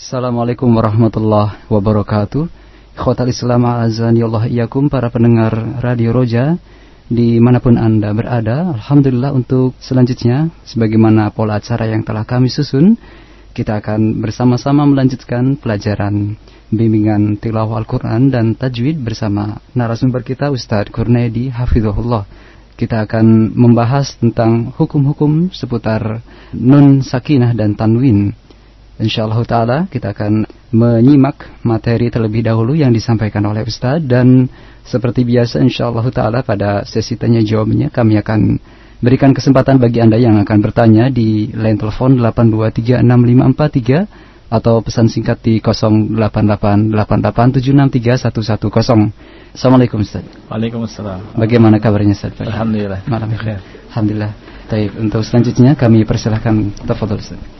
Assalamualaikum warahmatullahi wabarakatuh. Khotal Islam Allah iyakum para pendengar Radio Roja di mana pun Anda berada. Alhamdulillah untuk selanjutnya sebagaimana pola acara yang telah kami susun kita akan bersama-sama melanjutkan pelajaran bimbingan tilawah Al-Quran dan tajwid bersama narasumber kita Ustadz Kurnedi Hafizahullah. Kita akan membahas tentang hukum-hukum seputar nun sakinah dan tanwin insyaallah taala kita akan menyimak materi terlebih dahulu yang disampaikan oleh Ustaz dan seperti biasa insyaallah taala pada sesi tanya jawabnya kami akan berikan kesempatan bagi Anda yang akan bertanya di line telepon 8236543 atau pesan singkat di 088887631110. Assalamualaikum Ustaz. Waalaikumsalam. Bagaimana kabarnya Ustaz? Alhamdulillah. Malam. Alhamdulillah. Baik, untuk selanjutnya kami persilahkan tafadhol Ustaz.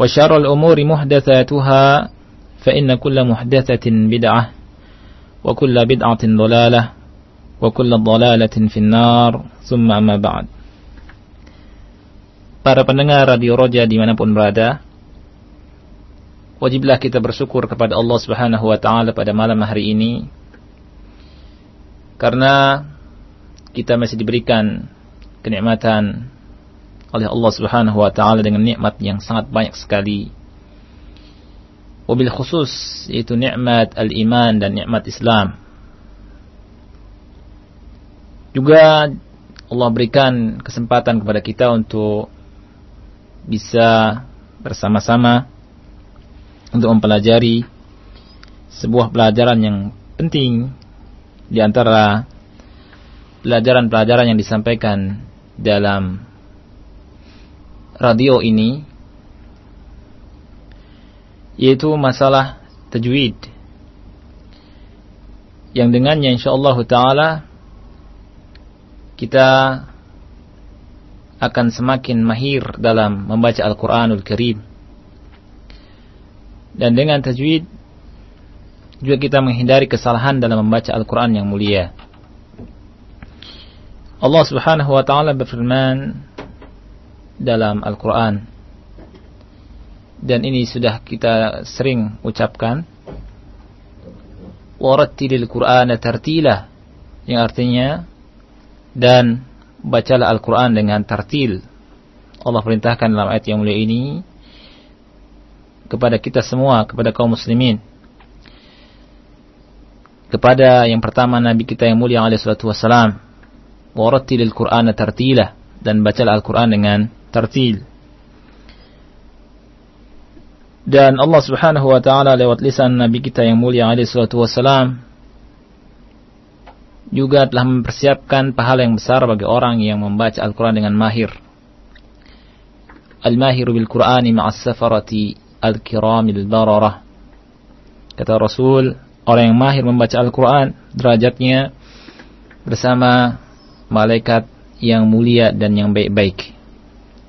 وشر الأمور محدثاتها فإن كل محدثة بدعة وكل بدعة ضلالة وكل ضلالة في النار ثم أما بعد Para pendengar Radio Roja dimanapun berada Wajiblah kita bersyukur kepada Allah subhanahu wa ta'ala pada malam hari ini Karena kita masih diberikan kenikmatan oleh Allah Subhanahu wa taala dengan nikmat yang sangat banyak sekali. Wabil khusus yaitu nikmat al-iman dan nikmat Islam. Juga Allah berikan kesempatan kepada kita untuk bisa bersama-sama untuk mempelajari sebuah pelajaran yang penting di antara pelajaran-pelajaran yang disampaikan dalam radio ini yaitu masalah tajwid yang dengannya insyaallah taala kita akan semakin mahir dalam membaca Al-Qur'anul Karim. Dan dengan tajwid juga kita menghindari kesalahan dalam membaca Al-Qur'an yang mulia. Allah Subhanahu wa taala berfirman dalam Al-Quran. Dan ini sudah kita sering ucapkan. Warattilil Qur'ana tartila. Yang artinya, dan bacalah Al-Quran dengan tartil. Allah perintahkan dalam ayat yang mulia ini kepada kita semua, kepada kaum muslimin. Kepada yang pertama Nabi kita yang mulia alaihi salatu wassalam. Warattilil Qur'ana tartila dan bacalah Al-Quran dengan tartil. Dan Allah Subhanahu wa taala lewat lisan nabi kita yang mulia alaihi salatu wasalam juga telah mempersiapkan pahala yang besar bagi orang yang membaca Al-Qur'an dengan mahir. Al-mahir bil Qur'ani ma'as safarati al-kiramil bararah. Kata Rasul, orang yang mahir membaca Al-Qur'an derajatnya bersama malaikat yang mulia dan yang baik-baik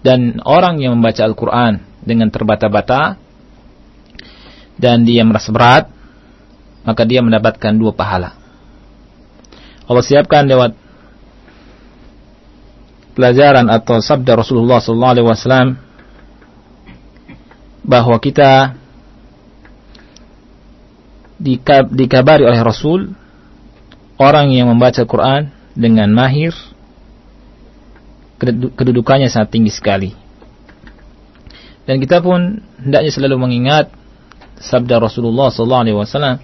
dan orang yang membaca Al-Quran dengan terbata-bata dan dia merasa berat, maka dia mendapatkan dua pahala. Allah siapkan lewat pelajaran atau sabda Rasulullah SAW bahwa kita dikabari oleh Rasul orang yang membaca Quran dengan mahir kedudukannya sangat tinggi sekali. Dan kita pun hendaknya selalu mengingat sabda Rasulullah SAW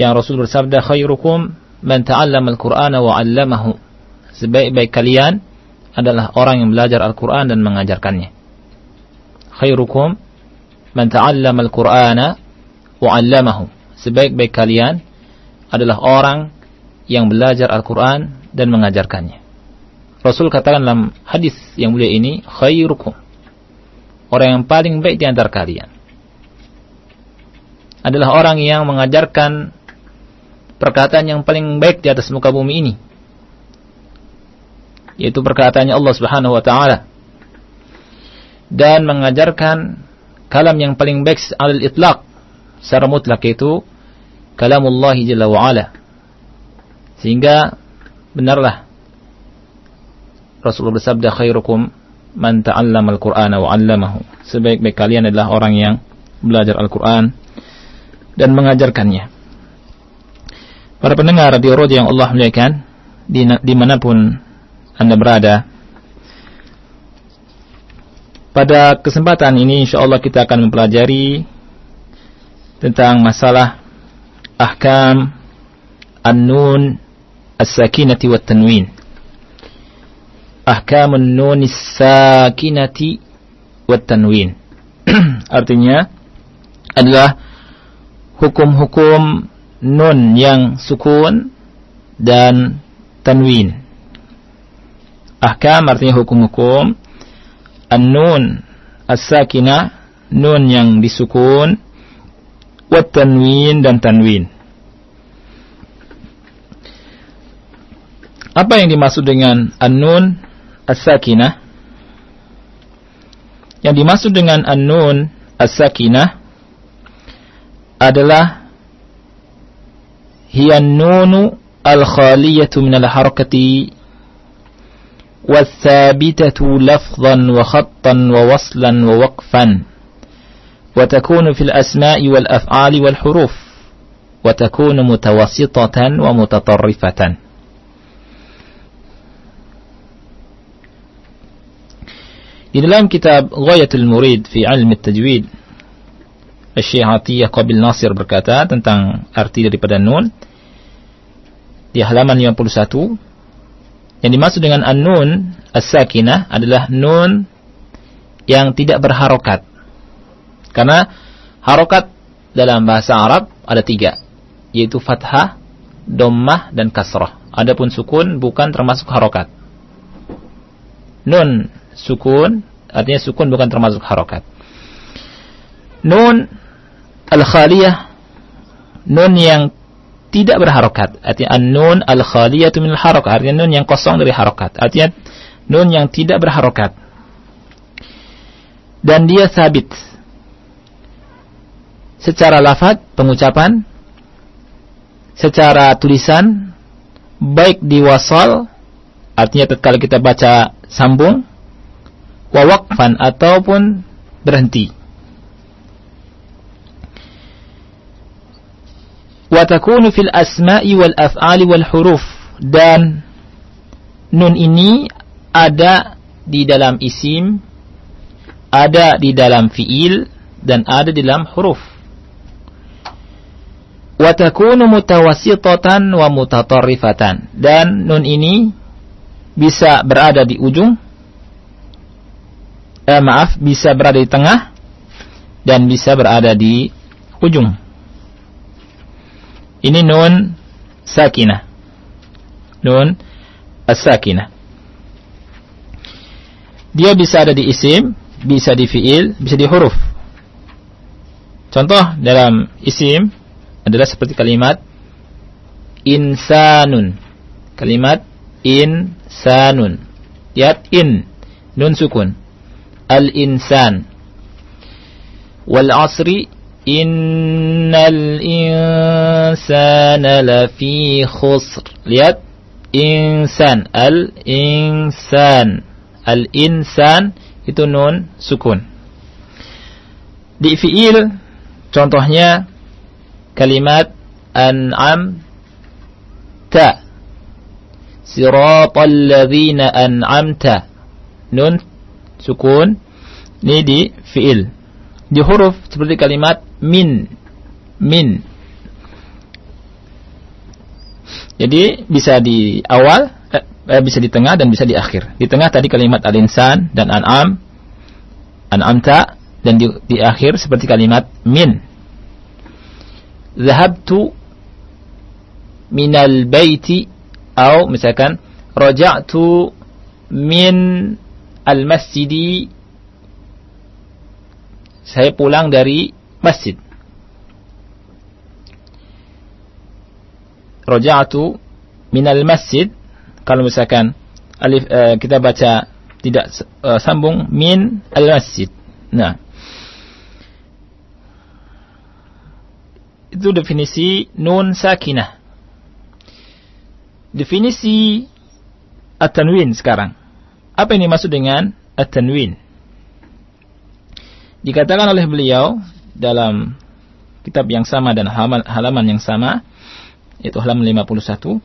yang Rasul bersabda khairukum man ta'allama al-Qur'ana wa 'allamahu. Sebaik-baik kalian adalah orang yang belajar Al-Qur'an dan mengajarkannya. Khairukum man ta'allama al-Qur'ana wa 'allamahu. Sebaik-baik kalian adalah orang yang belajar Al-Quran dan mengajarkannya. Rasul katakan dalam hadis yang mulia ini, khairukum. Orang yang paling baik di antara kalian. Adalah orang yang mengajarkan perkataan yang paling baik di atas muka bumi ini. Yaitu perkataannya Allah subhanahu wa ta'ala. Dan mengajarkan kalam yang paling baik al-itlaq. Secara mutlak itu kalamullah jalla wa ala. Sehingga benarlah Rasulullah bersabda khairukum man ta'allama al-Qur'ana wa 'allamahu. Sebaik-baik kalian adalah orang yang belajar Al-Qur'an dan mengajarkannya. Para pendengar radio Roja yang Allah muliakan, di mana pun Anda berada, pada kesempatan ini insya Allah kita akan mempelajari tentang masalah ahkam an-nun as-sakinati wat ahkam an-nun as-sakinati wat tanwin. Artinya adalah hukum-hukum nun yang sukun dan tanwin. Ahkam artinya hukum-hukum. An-nun as-sakinah nun yang disukun. Wat tanwin dan tanwin. Apa yang dimaksud dengan an-nun as-sakinah? Yang dimaksud dengan an-nun as-sakinah adalah hiya nunu al-khaliyatu min al-harakati والثابتة لفظا وخطا ووصلا ووقفا وتكون في الأسماء والأفعال والحروف وتكون متوسطة ومتطرفة Di dalam kitab Ghayatul Murid fi Ilm Tajwid Syekh Atiyah Qabil Nasir berkata tentang arti daripada nun di halaman 51 yang dimaksud dengan an-nun as-sakinah adalah nun yang tidak berharokat karena harokat dalam bahasa Arab ada tiga, yaitu fathah, dommah, dan kasrah. Adapun sukun bukan termasuk harokat. Nun sukun, artinya sukun bukan termasuk harokat. Nun al-khaliyah, nun yang tidak berharokat. Artinya nun al-khaliyah itu min harokat. Artinya nun yang kosong dari harokat. Artinya nun yang tidak berharokat. Dan dia sabit secara lafaz pengucapan secara tulisan baik di wasal artinya tatkala kita baca sambung wawakfan ataupun berhenti. Wa takunu fil asma'i wal af'ali wal huruf. Dan nun ini ada di dalam isim ada di dalam fiil dan ada di dalam huruf. Wa takunu mutawassitatan wa dan nun ini bisa berada di ujung eh, maaf bisa berada di tengah dan bisa berada di ujung ini nun sakinah nun as-sakinah dia bisa ada di isim bisa di fiil bisa di huruf contoh dalam isim adalah seperti kalimat insanun. Kalimat insanun. Lihat in nun sukun. Wal asri innal insana lafi khusr lihat insan al insan itu nun sukun di fiil contohnya kalimat an'am ta siratal ladzina an'amta nun sukun ini di fiil di huruf seperti kalimat min min Jadi bisa di awal, eh, eh, bisa di tengah dan bisa di akhir. Di tengah tadi kalimat al-insan dan an'am, an'amta dan di, di akhir seperti kalimat min. Zahabtu minal baiti atau misalkan raja'tu min al-masjidi saya pulang dari masjid. roja'atu minal masjid kalau misalkan alif uh, kita baca tidak uh, sambung min al masjid. Nah. Itu definisi nun sakinah. Definisi at-tanwin sekarang. Apa yang dimaksud dengan at-tanwin? Dikatakan oleh beliau dalam kitab yang sama dan halaman yang sama yaitu halaman 51.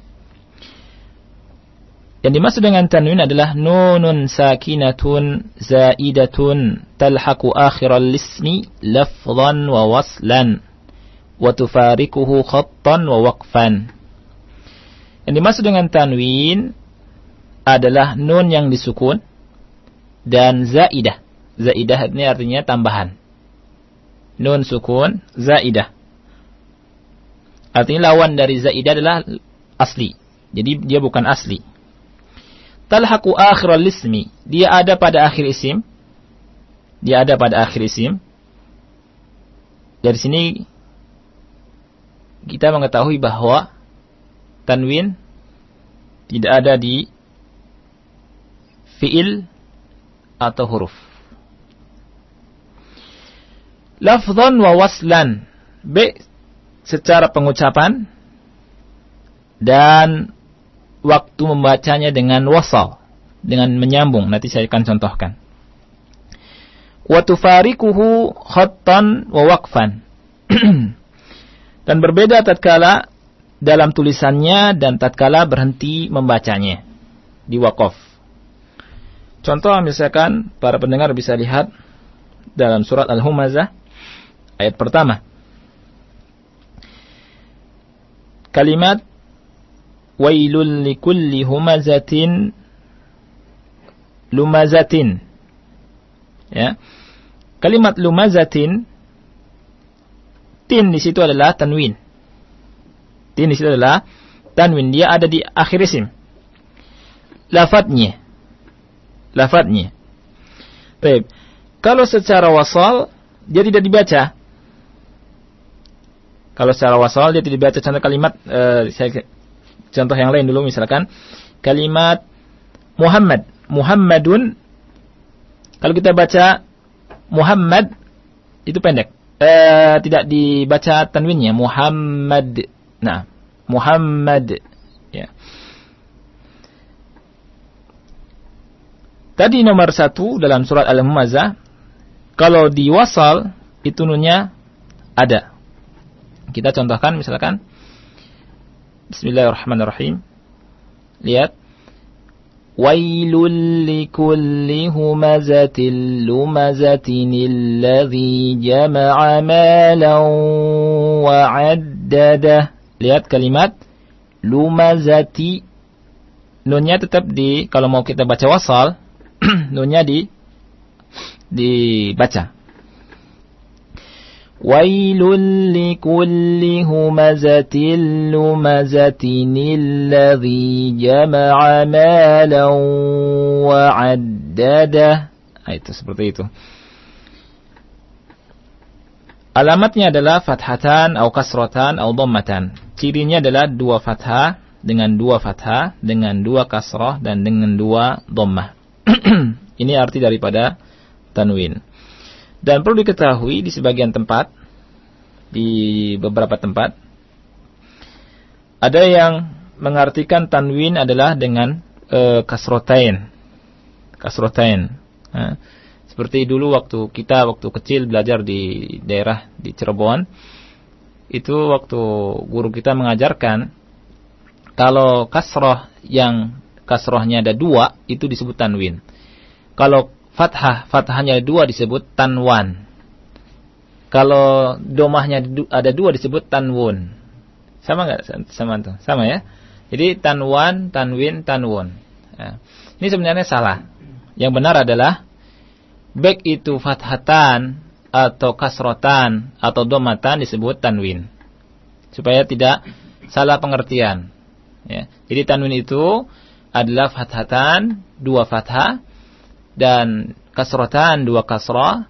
Yang dimaksud dengan tanwin adalah nunun sakinatun zaidatun talhaqu akhiral lismi lafzan wa waslan wa tufarikuhu khattan wa waqfan. Yang dimaksud dengan tanwin adalah nun yang disukun dan zaidah. Zaidah ini artinya tambahan. Nun sukun zaidah. Artinya lawan dari zaidah adalah asli. Jadi dia bukan asli. Talhaqu akhiral ismi. Dia ada pada akhir isim. Dia ada pada akhir isim. Dari sini kita mengetahui bahwa tanwin tidak ada di fiil atau huruf. Lafzan wa waslan. B secara pengucapan dan waktu membacanya dengan wasal, dengan menyambung. Nanti saya akan contohkan. Wa tufarikuhu khattan wa waqfan. dan berbeda tatkala dalam tulisannya dan tatkala berhenti membacanya di wakaf. Contoh misalkan para pendengar bisa lihat dalam surat Al-Humazah ayat pertama. kalimat wailul likulli humazatin lumazatin. Ya. Kalimat lumazatin tin di situ adalah tanwin. Tin di situ adalah tanwin. Dia ada di akhir isim. Lafadznya lafadznya. Baik. Kalau secara wasal dia tidak dibaca. Kalau secara wasal dia tidak baca contoh kalimat uh, saya contoh yang lain dulu misalkan. Kalimat Muhammad, Muhammadun. Kalau kita baca Muhammad itu pendek. Uh, tidak dibaca tanwinnya. Muhammad. Nah, Muhammad ya. Tadi nomor satu dalam surat Al-Humazah, kalau di wasal itu nunnya ada. Kita contohkan misalkan Bismillahirrahmanirrahim. Lihat. Wailul likulli humazatil lumazatin alladhi jama'a malan wa 'addada. Lihat kalimat lumazati. Nunnya tetap di kalau mau kita baca wasal, nunnya di dibaca. Wailul likulli humazatil lumazatin alladhi jama'a malan wa 'addada. Ah, itu seperti itu. Alamatnya adalah fathatan atau kasrotan atau dommatan. Cirinya adalah dua fathah dengan dua fathah, dengan dua kasrah dan dengan dua dommah. ini arti daripada tanwin Dan perlu diketahui di sebagian tempat, di beberapa tempat, ada yang mengartikan tanwin adalah dengan e, kasrotain. Kasrotain. Nah, seperti dulu waktu kita waktu kecil belajar di daerah di Cirebon, itu waktu guru kita mengajarkan kalau kasroh yang kasrohnya ada dua itu disebut tanwin. Kalau fathah fathahnya ada dua disebut tanwan. Kalau domahnya ada dua disebut tanwun. Sama nggak sama tuh? Sama ya. Jadi tanwan, tanwin, tanwun. Ya. Ini sebenarnya salah. Yang benar adalah baik itu fathatan atau kasrotan atau domatan disebut tanwin. Supaya tidak salah pengertian. Ya. Jadi tanwin itu adalah fathatan, dua fathah, dan kasrotan, dua kasrah,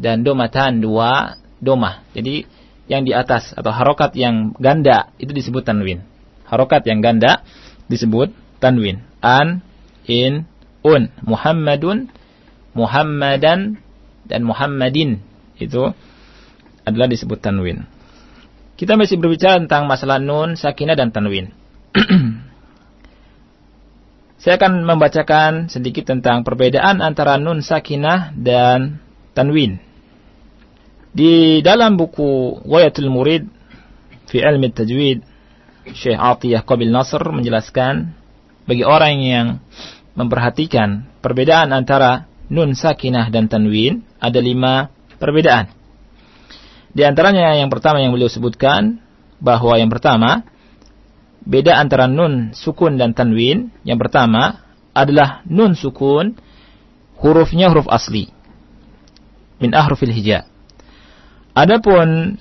dan domatan, dua domah. Jadi yang di atas atau harokat yang ganda itu disebut tanwin. Harokat yang ganda disebut tanwin. An, in, un. Muhammadun, Muhammadan, dan Muhammadin. Itu adalah disebut tanwin. Kita masih berbicara tentang masalah nun, sakinah, dan tanwin. Saya akan membacakan sedikit tentang perbedaan antara nun sakinah dan tanwin. Di dalam buku Wayatul Murid fi Ilmi Tajwid, Syekh Atiyah Qabil Nasr menjelaskan bagi orang yang memperhatikan perbedaan antara nun sakinah dan tanwin ada lima perbedaan. Di antaranya yang pertama yang beliau sebutkan bahwa yang pertama beda antara nun sukun dan tanwin. Yang pertama adalah nun sukun hurufnya huruf asli min ahrufil hija. Adapun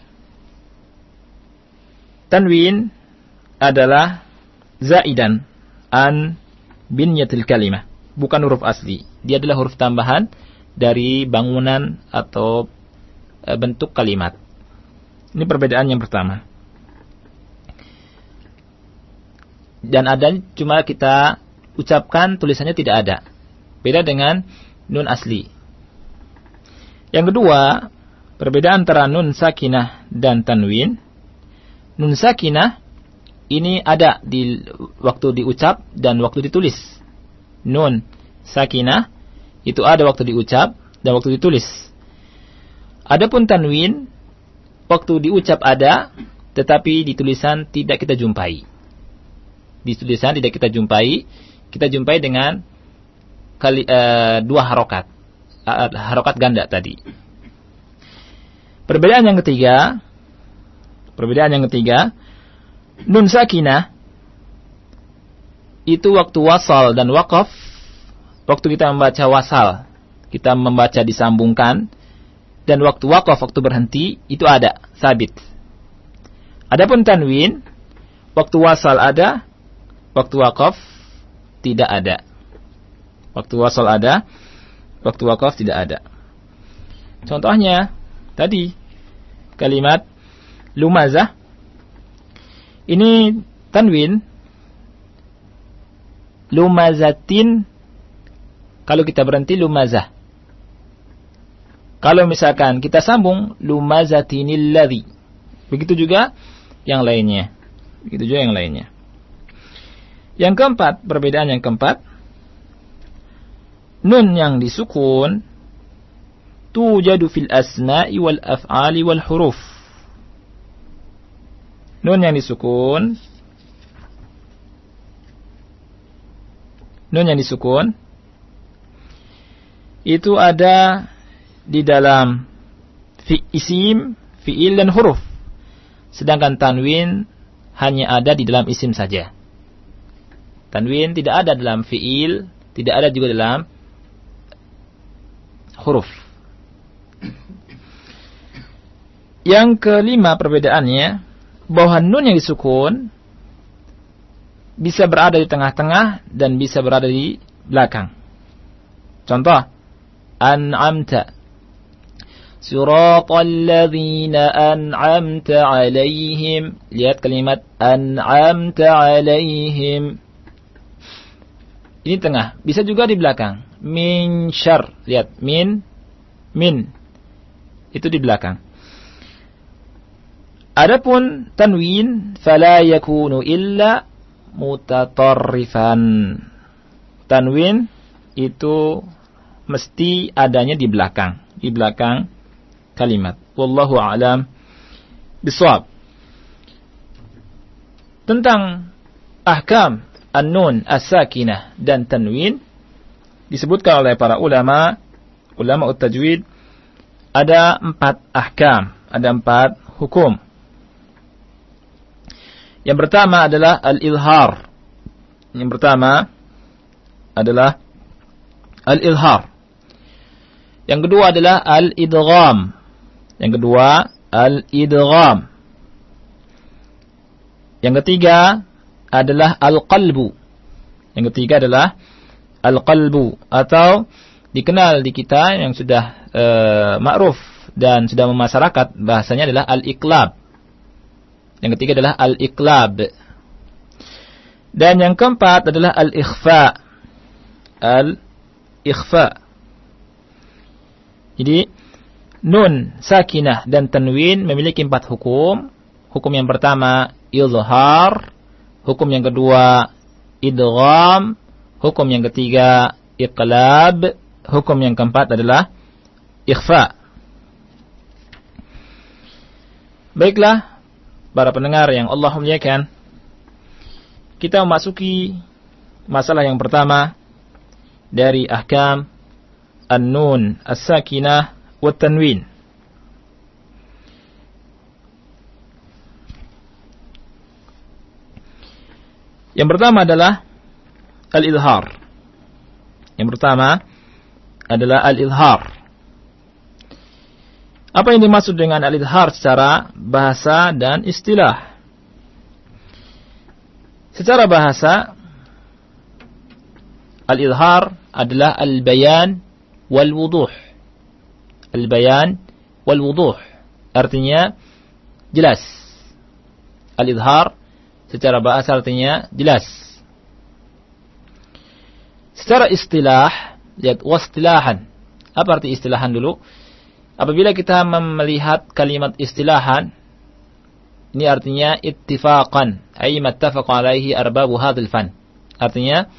tanwin adalah zaidan an binyatil kalimah, bukan huruf asli. Dia adalah huruf tambahan dari bangunan atau eh, bentuk kalimat. Ini perbedaan yang pertama. Dan ada cuma kita ucapkan tulisannya tidak ada. Beda dengan nun asli. Yang kedua, perbedaan antara nun sakinah dan tanwin. Nun sakinah ini ada di waktu diucap dan waktu ditulis. Nun sakinah itu ada waktu diucap dan waktu ditulis. Adapun tanwin waktu diucap ada tetapi di tulisan tidak kita jumpai di tulisan tidak kita jumpai, kita jumpai dengan kali, uh, dua harokat, uh, harokat ganda tadi. Perbedaan yang ketiga, perbedaan yang ketiga, nun sakinah itu waktu wasal dan wakaf, waktu kita membaca wasal, kita membaca disambungkan, dan waktu wakaf, waktu berhenti, itu ada, sabit. Adapun tanwin, waktu wasal ada, waktu wakaf tidak ada. Waktu wasal ada, waktu wakaf tidak ada. Contohnya tadi kalimat lumazah ini tanwin lumazatin kalau kita berhenti lumazah. Kalau misalkan kita sambung lumazatinil ladzi. Begitu juga yang lainnya. Begitu juga yang lainnya. Yang keempat, perbedaan yang keempat, nun yang disukun tujadu fil asna'i wal af'ali wal huruf. Nun yang disukun Nun yang disukun itu ada di dalam fi isim, fi'il dan huruf. Sedangkan tanwin hanya ada di dalam isim saja. Tanwin tidak ada dalam fiil, tidak ada juga dalam huruf. Yang kelima perbedaannya bahwa nun yang disukun bisa berada di tengah-tengah dan bisa berada di belakang. Contoh, an'amta. Suratal ladzina an'amta alaihim. Lihat kalimat an'amta alaihim. Ini tengah. Bisa juga di belakang. Min syar. Lihat. Min. Min. Itu di belakang. Adapun tanwin fala yakunu illa mutatarrifan. Tanwin itu mesti adanya di belakang, di belakang kalimat. Wallahu a'lam bisawab. Tentang ahkam an-nun as-sakinah dan tanwin disebutkan oleh para ulama ulama tajwid ada empat ahkam, ada empat hukum. Yang pertama adalah al-ilhar. Yang pertama adalah al-ilhar. Yang kedua adalah al-idgham. Yang kedua al-idgham. Yang ketiga adalah al-qalbu. Yang ketiga adalah al-qalbu atau dikenal di kita yang sudah uh, ma'ruf dan sudah memasyarakat bahasanya adalah al-iqlab. Yang ketiga adalah al-iqlab. Dan yang keempat adalah al-ikhfa. Al-ikhfa. Jadi nun, sakinah dan tanwin memiliki empat hukum. Hukum yang pertama izhar, hukum yang kedua idgham, hukum yang ketiga iqlab, hukum yang keempat adalah ikhfa. Baiklah, para pendengar yang Allah muliakan, kita memasuki masalah yang pertama dari ahkam an-nun as-sakinah wa Yang pertama adalah al-ilhar. Yang pertama adalah al-ilhar. Apa yang dimaksud dengan al-idhar secara bahasa dan istilah? Secara bahasa, al-idhar adalah al-bayan wal-wuduh. Al-bayan wal-wuduh. Artinya, jelas. Al-idhar secara bahasa artinya jelas. Secara istilah, lihat wastilahan. Apa arti istilahan dulu? Apabila kita melihat kalimat istilahan, ini artinya ittifaqan, ay mattafaq alaihi arbabu hadzal fan. Artinya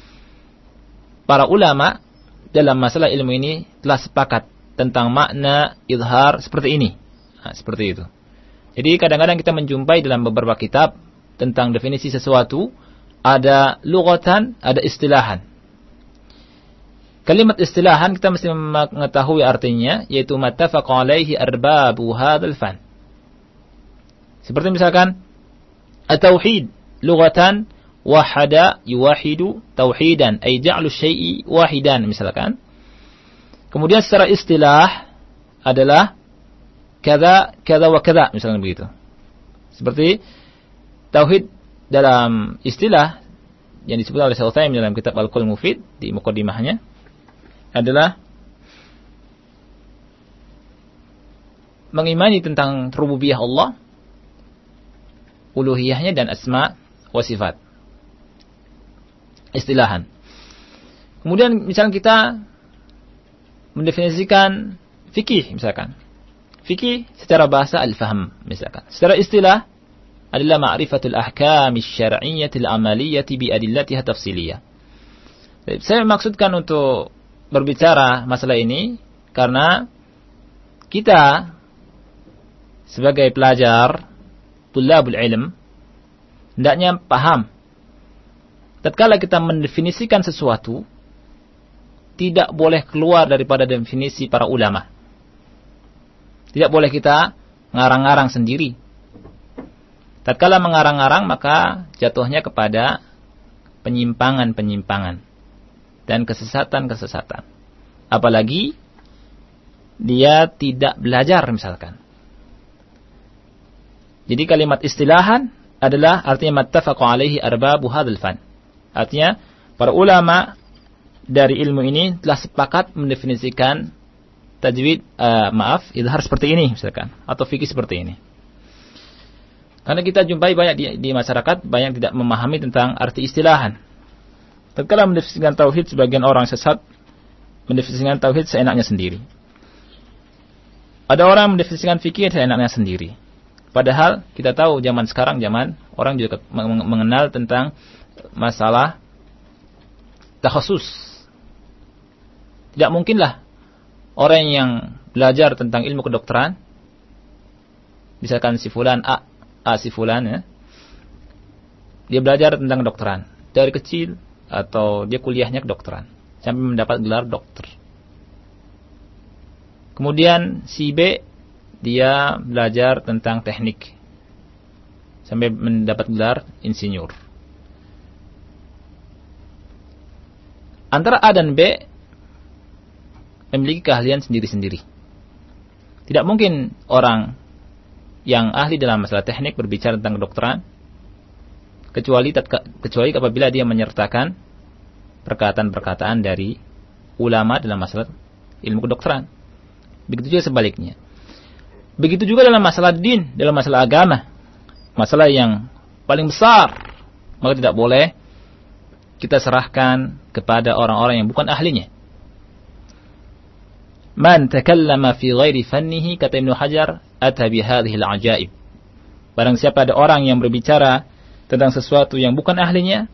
para ulama dalam masalah ilmu ini telah sepakat tentang makna izhar seperti ini. Nah, seperti itu. Jadi kadang-kadang kita menjumpai dalam beberapa kitab tentang definisi sesuatu ada lugatan, ada istilahan. Kalimat istilahan kita mesti mengetahui artinya yaitu mattafaq alaihi arbabu hadzal fan. Seperti misalkan at-tauhid lughatan wahada yuwahidu tauhidan ay ja'lu syai'i wahidan misalkan. Kemudian secara istilah adalah kada kada wa kada misalkan begitu. Seperti tauhid dalam istilah yang disebut oleh Syekh dalam kitab Al-Qaul Mufid di mukadimahnya adalah mengimani tentang rububiyah Allah, uluhiyahnya dan asma wa sifat. Istilahan. Kemudian misalnya kita mendefinisikan fikih misalkan. Fikih secara bahasa al-fahm misalkan. Secara istilah adalah ma'rifatul ahkam syar'iyyah al-amaliyyah bi adillatiha tafsiliyah. Saya maksudkan untuk berbicara masalah ini karena kita sebagai pelajar tulabul ilm hendaknya paham. Tatkala kita mendefinisikan sesuatu tidak boleh keluar daripada definisi para ulama. Tidak boleh kita ngarang-ngarang sendiri tatkala mengarang-ngarang maka jatuhnya kepada penyimpangan-penyimpangan dan kesesatan-kesesatan. Apalagi dia tidak belajar misalkan. Jadi kalimat istilahan adalah artinya mattafaqu alaihi arbabu hadzal fan. Artinya para ulama dari ilmu ini telah sepakat mendefinisikan tajwid uh, maaf idhar seperti ini misalkan atau fikih seperti ini. Karena kita jumpai banyak di, di masyarakat banyak tidak memahami tentang arti istilahan. Tatkala mendefinisikan tauhid sebagian orang sesat mendefinisikan tauhid seenaknya sendiri. Ada orang mendefinisikan fikih dengan enaknya sendiri. Padahal kita tahu zaman sekarang zaman orang juga mengenal tentang masalah takhasus. Tidak mungkinlah orang yang belajar tentang ilmu kedokteran misalkan si fulan A, A si fulan ya. Dia belajar tentang kedokteran dari kecil atau dia kuliahnya kedokteran sampai mendapat gelar dokter. Kemudian si B dia belajar tentang teknik sampai mendapat gelar insinyur. Antara A dan B memiliki keahlian sendiri-sendiri. Tidak mungkin orang yang ahli dalam masalah teknik berbicara tentang kedokteran kecuali kecuali apabila dia menyertakan perkataan-perkataan dari ulama dalam masalah ilmu kedokteran. Begitu juga sebaliknya. Begitu juga dalam masalah din, dalam masalah agama. Masalah yang paling besar. Maka tidak boleh kita serahkan kepada orang-orang yang bukan ahlinya. Man takallama fi ghairi fannihi kata Ibnu Hajar ata al-ajaib. Barang siapa ada orang yang berbicara tentang sesuatu yang bukan ahlinya,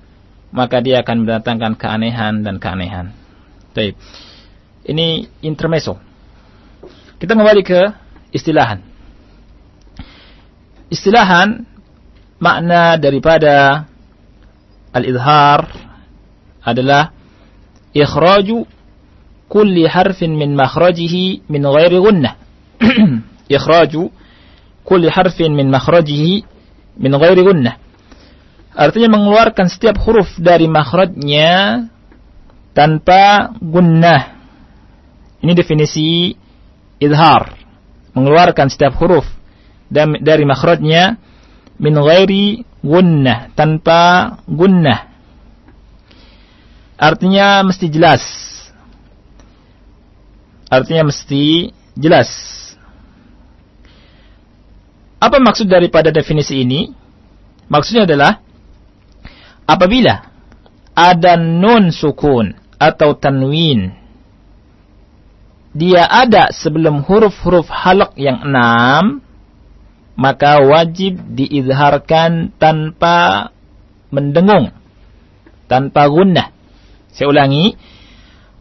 maka dia akan mendatangkan keanehan dan keanehan. Baik. Ini intermezzo. Kita kembali ke istilahan. Istilahan makna daripada al-izhar adalah ikhraju kulli harfin min makhrajihi min ghairi gunnah. ikhraju kulli harfin min makhrajihi min ghairi gunnah. Artinya mengeluarkan setiap huruf dari makhrajnya tanpa gunnah. Ini definisi izhar mengeluarkan setiap huruf dari makhrajnya min ghairi gunnah tanpa gunnah artinya mesti jelas artinya mesti jelas apa maksud daripada definisi ini maksudnya adalah apabila ada nun sukun atau tanwin dia ada sebelum huruf-huruf halak yang enam, maka wajib diizharkan tanpa mendengung, tanpa gunnah. Saya ulangi,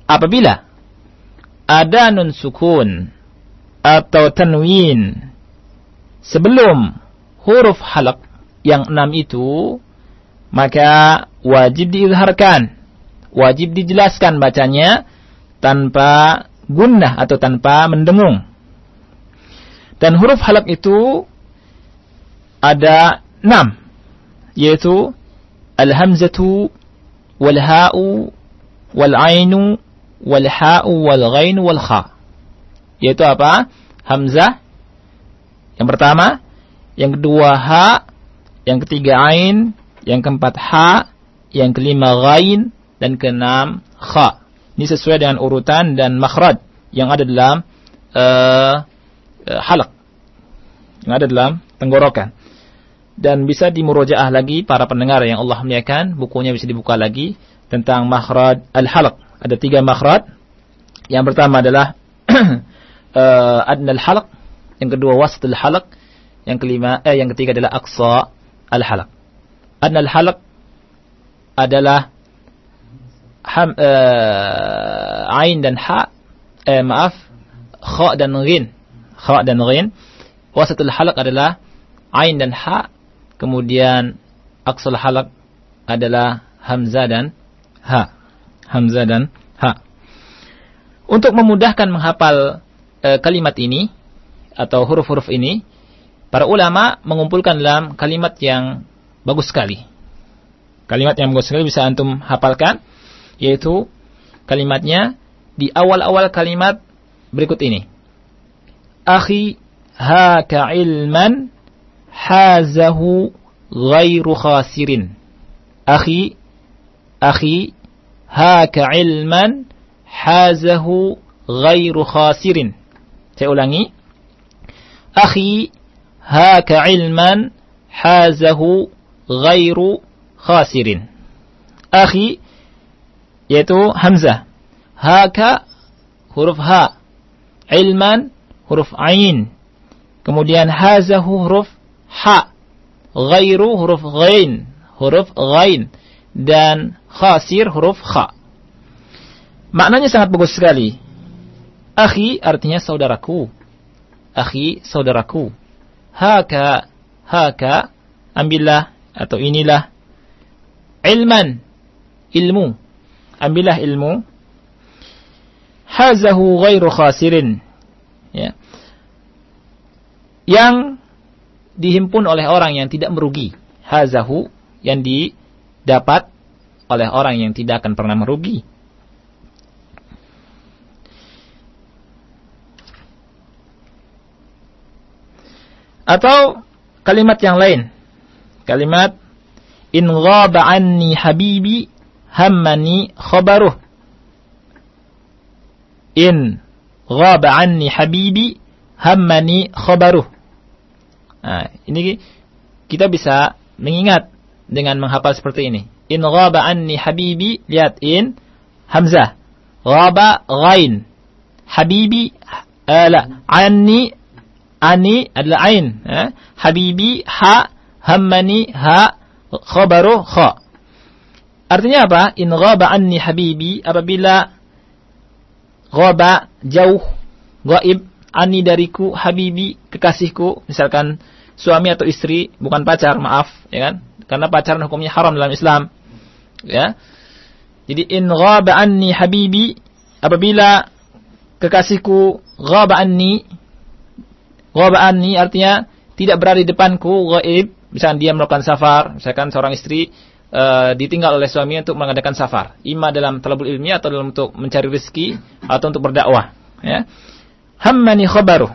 apabila ada nun sukun atau tanwin sebelum huruf halak yang enam itu, maka wajib diizharkan, wajib dijelaskan bacanya tanpa gunnah atau tanpa mendengung. Dan huruf halak itu ada enam, yaitu al-hamzatu, wal-ha'u, wal-ainu, wal-ha'u, wal-ghainu, wal-kha. Yaitu apa? Hamzah, yang pertama, yang kedua ha, yang ketiga ain, yang keempat ha, yang kelima ghain, dan keenam kha. Ini sesuai dengan urutan dan makhraj yang ada dalam uh, halak. Yang ada dalam tenggorokan. Dan bisa dimurojaah lagi para pendengar yang Allah muliakan. Bukunya bisa dibuka lagi tentang makhraj al-halak. Ada tiga makhraj. Yang pertama adalah uh, adna al-halak. Yang kedua wasat al-halak. Yang kelima eh yang ketiga adalah aqsa al-halak. Adna al-halak adalah ham, uh, ain dan ha eh, maaf kha dan ghin kha dan ghin wasatul halak adalah ain dan ha kemudian aqsal halak adalah hamzah dan ha hamzah dan ha untuk memudahkan menghafal uh, kalimat ini atau huruf-huruf ini para ulama mengumpulkan dalam kalimat yang bagus sekali kalimat yang bagus sekali bisa antum hafalkan yaitu kalimatnya di awal-awal kalimat berikut ini. Akhi haka ilman hazahu ghairu khasirin. Akhi akhi haka ilman hazahu ghairu khasirin. Saya ulangi. Akhi haka ilman hazahu ghairu khasirin. Akhi yaitu hamzah. Haka huruf ha. Ilman huruf ain. Kemudian hazahu huruf ha. Ghairu huruf ghain, huruf ghain dan khasir huruf kha. Maknanya sangat bagus sekali. Akhi artinya saudaraku. Akhi saudaraku. Haka haka ambillah atau inilah ilman ilmu ambillah ilmu hazahu ghairu khasirin ya yang dihimpun oleh orang yang tidak merugi hazahu yang didapat oleh orang yang tidak akan pernah merugi. Atau kalimat yang lain. Kalimat in ghaba anni habibi hammani khabaruh. In ghaba anni habibi hammani khabaruh. Nah, ini kita bisa mengingat dengan menghafal seperti ini in ghaba anni habibi lihat in hamzah. Ghaba ghain. Habibi uh, la anni ani adalah ain eh? habibi ha hammani ha khabaru kha. Artinya apa? In ghaba anni habibi apabila ghaba jauh gaib ani dariku habibi kekasihku misalkan suami atau istri bukan pacar maaf ya kan? Karena pacaran hukumnya haram dalam Islam ya jadi in ghaba anni habibi apabila kekasihku ghaba anni Ghaba anni artinya tidak berada di depanku gaib. Misalkan dia melakukan safar, misalkan seorang istri uh, ditinggal oleh suami untuk mengadakan safar, ima dalam talabul ilmi atau dalam untuk mencari rezeki atau untuk berdakwah, ya. Hammani khabaru.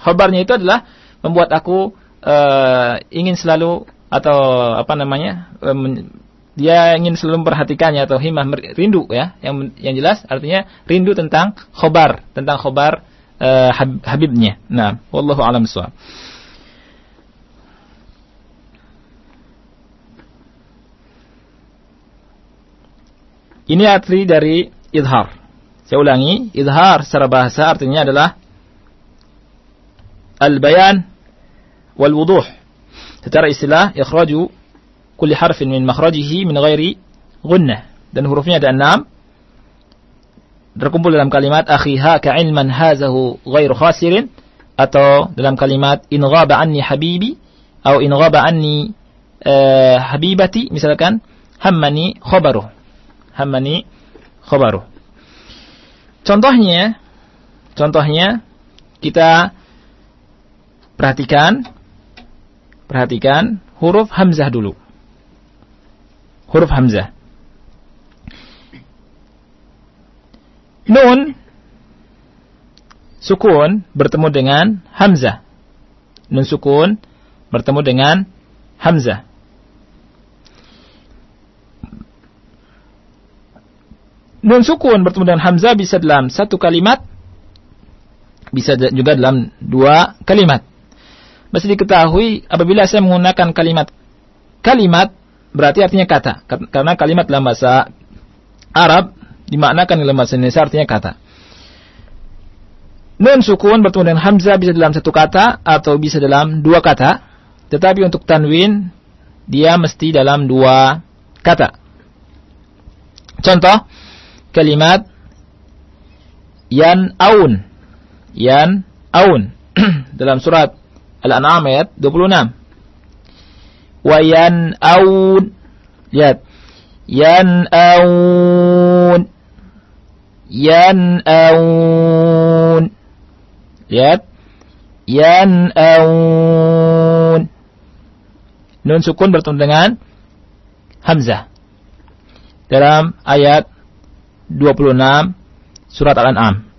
Khabarnya itu adalah membuat aku uh, ingin selalu atau apa namanya? Um, dia ingin selalu memperhatikannya atau himah rindu ya yang yang jelas artinya rindu tentang khobar tentang khobar uh, habibnya. Nah, wallahu alam suam. Ini arti dari idhar. Saya ulangi, idhar secara bahasa artinya adalah al-bayan wal wuduh. Secara istilah, ikhraju kulli harfin min makhrajihi min ghairi gunnah. Dan hurufnya ada enam. Terkumpul dalam kalimat akhiha ka ilman hazahu ghairu khasirin atau dalam kalimat in ghaba anni habibi atau in ghaba anni uh, habibati misalkan hammani khabaruh. Hammani khabaruh. Contohnya contohnya kita perhatikan perhatikan huruf hamzah dulu huruf hamzah Nun sukun bertemu dengan hamzah. Nun sukun bertemu dengan hamzah. Nun sukun bertemu dengan hamzah bisa dalam satu kalimat, bisa juga dalam dua kalimat. Mesti diketahui apabila saya menggunakan kalimat kalimat berarti artinya kata. Karena kalimat dalam bahasa Arab dimaknakan dalam bahasa Indonesia artinya kata. Nun sukun bertemu dengan hamzah bisa dalam satu kata atau bisa dalam dua kata. Tetapi untuk tanwin dia mesti dalam dua kata. Contoh kalimat yan aun. Yan aun dalam surat Al-An'am ayat 26. Aun. Lihat. Aun yan'aun. Lihat. Yan'aun. Nun sukun bertemu dengan Hamzah. Dalam ayat 26 surat Al-An'am.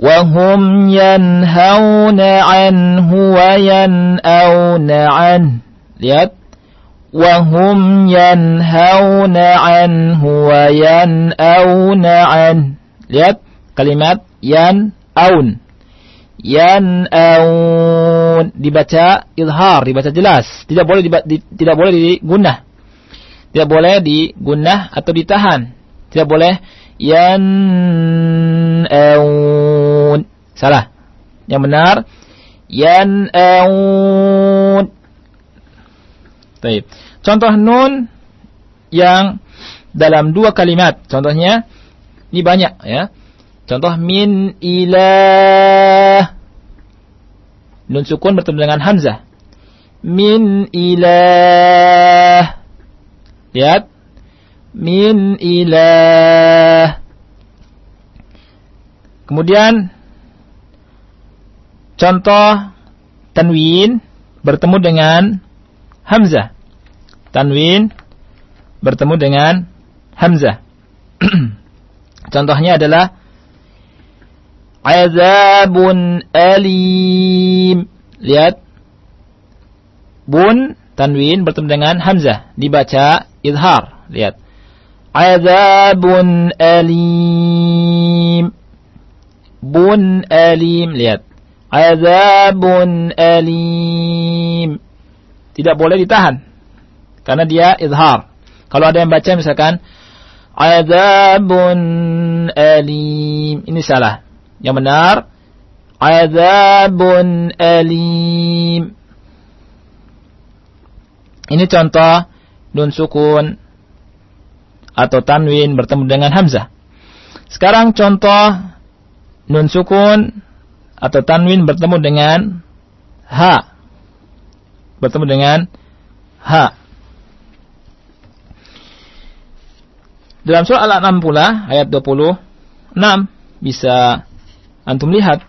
وهم ينهون عنه وينأون عنه lihat وهم ينهون عنه وينأون عنه lihat kalimat yan aun yan aun dibaca ilhar dibaca jelas tidak boleh diba, di, tidak boleh digunah tidak boleh digunah atau ditahan tidak boleh yan'aun. Salah. Yang benar yan'aun. Baik. Contoh nun yang dalam dua kalimat. Contohnya ini banyak ya. Contoh min ilah. Nun sukun bertemu dengan hamzah. Min ilah. Lihat. Min ilah. Kemudian contoh tanwin bertemu dengan hamzah. Tanwin bertemu dengan hamzah. Contohnya adalah azabun alim. Lihat. Bun tanwin bertemu dengan hamzah dibaca izhar. Lihat. Azabun alim. Bun alim. Lihat. Azabun alim. Tidak boleh ditahan. Karena dia izhar. Kalau ada yang baca misalkan azabun alim. Ini salah. Yang benar azabun alim. Ini contoh nun sukun atau tanwin bertemu dengan hamzah. Sekarang contoh nun sukun atau tanwin bertemu dengan ha. Bertemu dengan ha. Dalam surah Al-An'am pula ayat 26 bisa antum lihat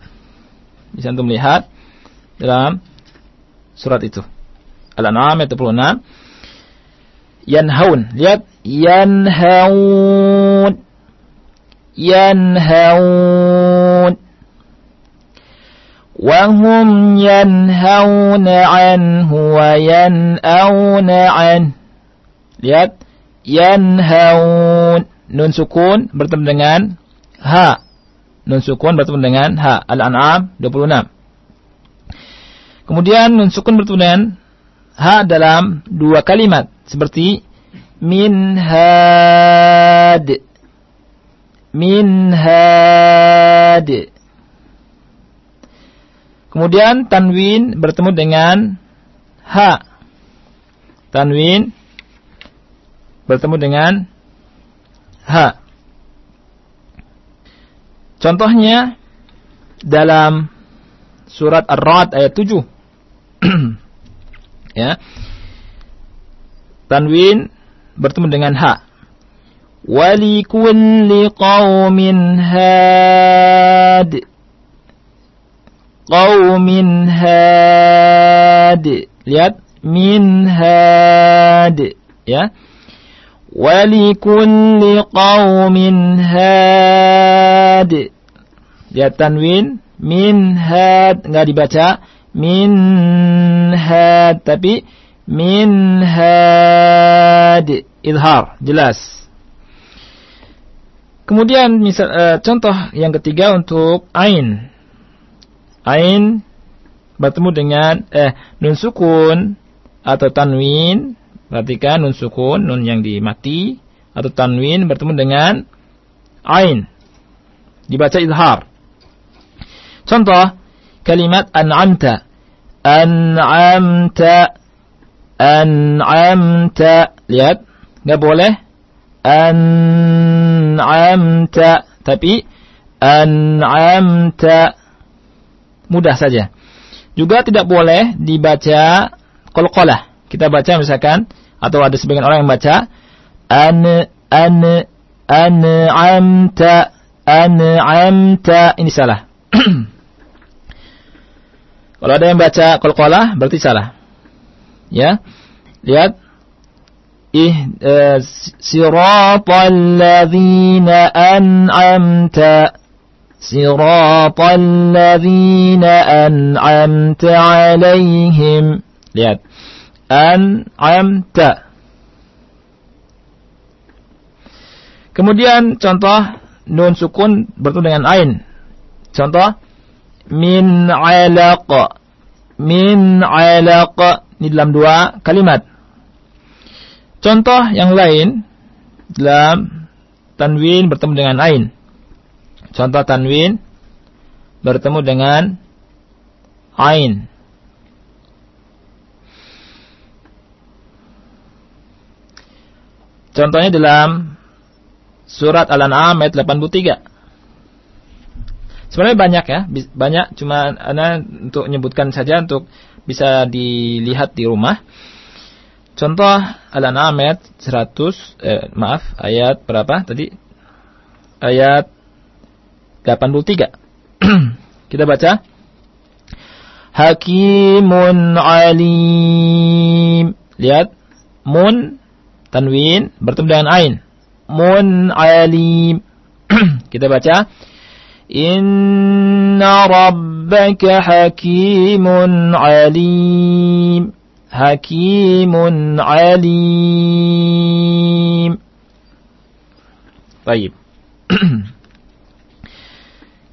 bisa antum lihat dalam surat itu. Al-An'am ayat 26 yanhaun lihat yanhaun yanhaun وهم ينهون عنه وينأون عنه lihat yanhaun nun sukun bertemu dengan ha nun sukun bertemu dengan ha al-an'am 26 kemudian nun sukun bertemu dengan ha dalam dua kalimat seperti min had min had kemudian tanwin bertemu dengan ha tanwin bertemu dengan ha. Contohnya dalam surat Ar-Ra'd ayat 7. ya. Tanwin bertemu dengan ha. Walikulli qaumin had. Qaumin had. Lihat min had ya. Walikulli qaumin had. Lihat tanwin min had enggak dibaca min had tapi min had jelas kemudian misal uh, contoh yang ketiga untuk ain ain bertemu dengan eh nun sukun atau tanwin Perhatikan nun sukun, nun yang dimati atau tanwin bertemu dengan ain. Dibaca izhar. Contoh kalimat an'amta. An'amta. An'amta. Lihat, nggak boleh an'amta, tapi an'amta. Mudah saja. Juga tidak boleh dibaca qalqalah kita baca misalkan atau ada sebagian orang yang baca an an an'amta an'amta ini salah. Kalau ada yang baca qalqalah berarti salah. Ya. Lihat ih uh, siratal ladzina an'amta siratal ladzina an'amta alaihim. Lihat an'amta. Kemudian contoh nun sukun bertemu dengan ain. Contoh min alaq. Min alaq ini dalam dua kalimat. Contoh yang lain dalam tanwin bertemu dengan ain. Contoh tanwin bertemu dengan ain. Contohnya dalam surat Al-An'am ayat 83. Sebenarnya banyak ya, banyak cuma ana untuk menyebutkan saja untuk bisa dilihat di rumah. Contoh Al-An'am ayat 100 eh, maaf, ayat berapa tadi? Ayat 83. Kita baca. Hakimun alim. Lihat. Mun tanwin bertemu dengan ain. Mun alim. Kita baca. Inna rabbaka hakimun alim. Hakimun alim. Baik.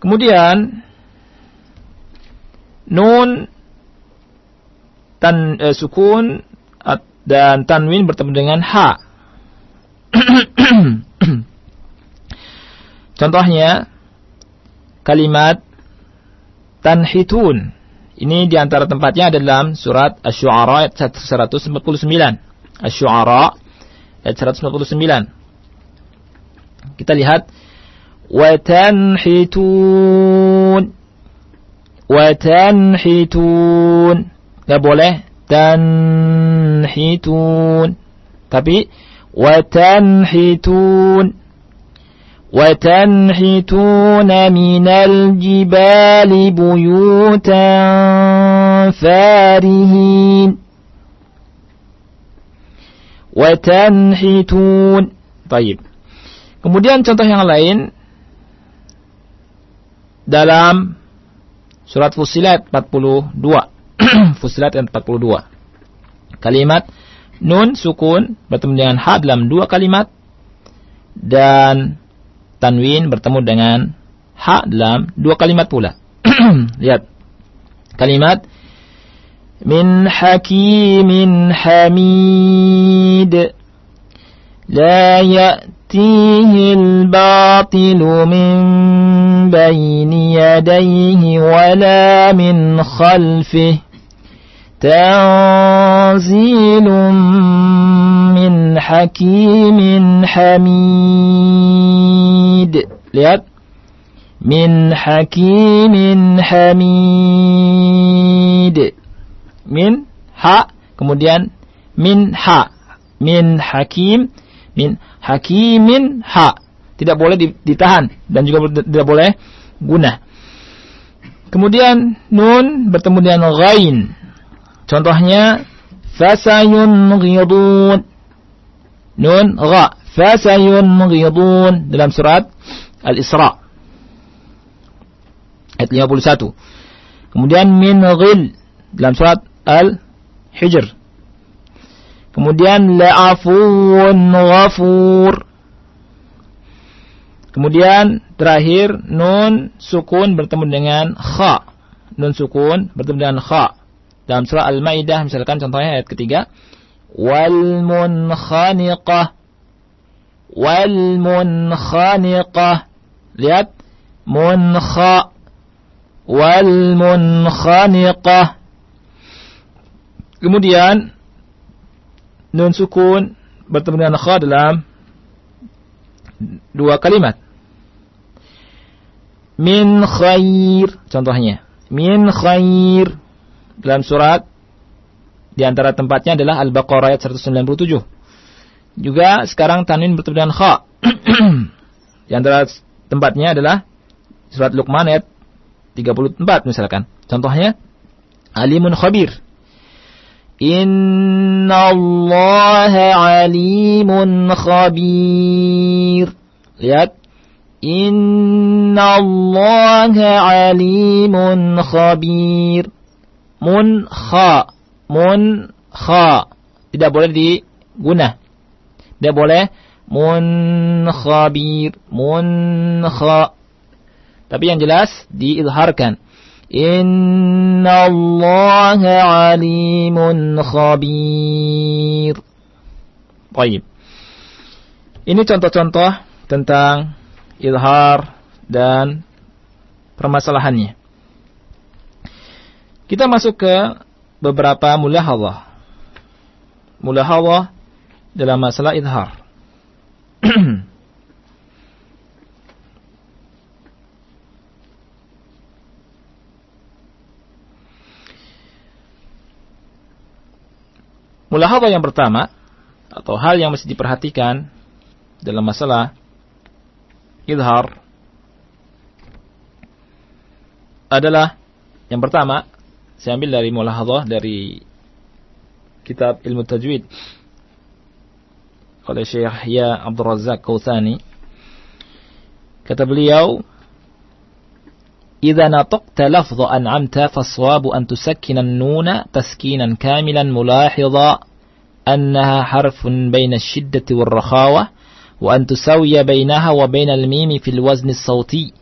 Kemudian nun tan eh, sukun dan tanwin bertemu dengan ha. Contohnya kalimat tanhitun. Ini di antara tempatnya ada dalam surat Asy-Syu'ara ayat 149. Asy-Syu'ara ayat 149. Kita lihat wa tanhitun wa tanhitun. Enggak boleh tanhitun. Tapi wa tanhitun. وتنحتون من الجبال بيوتا فارهين وتنحتون طيب kemudian contoh yang lain dalam surat Fusilat 42. Fusilat yang 42. Kalimat nun sukun bertemu dengan ha dalam dua kalimat dan tanwin bertemu dengan ha dalam dua kalimat pula. Lihat. Kalimat min hakimin hamid la يأتيه الباطل من بين يديه ولا من خلفه تنزيل من حكيم حميد lihat من حكيم حميد min ha kemudian min ha min hakim min hakimin ha. Tidak boleh ditahan dan juga tidak boleh guna. Kemudian nun bertemu dengan ghain. Contohnya fasayun ghidun. Nun gha. Fasayun ghidun dalam surat Al-Isra. Ayat 51. Kemudian min ghil dalam surat Al-Hijr. Kemudian la'afuun ghafur. Kemudian terakhir nun sukun bertemu dengan kha. Nun sukun bertemu dengan kha. Dalam surah Al-Maidah misalkan contohnya ayat ketiga wal munkhaniqah wal munkhaniqah lihat munkha. Wal munkhaniqah kemudian nun sukun bertemu dengan kha dalam dua kalimat. Min khair contohnya. Min khair dalam surat di antara tempatnya adalah Al-Baqarah ayat 197. Juga sekarang tanwin bertemu dengan kha. di antara tempatnya adalah surat Luqman ayat 34 misalkan. Contohnya Alimun Khabir. Inna Allah alimun khabir. Lihat. Inna Allah alimun khabir mun kha mun kha tidak boleh diguna tidak boleh mun khabir mun kha tapi yang jelas diilharkan Inna Allah alimun khabir. Baik. Ini contoh-contoh tentang izhar dan permasalahannya. Kita masuk ke beberapa mulahadhah. Mulahadhah dalam masalah izhar. Mulahadhah yang pertama atau hal yang mesti diperhatikan dalam masalah izhar adalah yang pertama saya ambil dari mulahadhah dari kitab ilmu tajwid. Oleh Syekh Ya Abdul Razak Kautsani kata beliau إذا نطقت لفظ أنعمت فالصواب أن تسكن النون تسكينا كاملا ملاحظا أنها حرف بين الشدة والرخاوة وأن تسوي بينها وبين الميم في الوزن الصوتي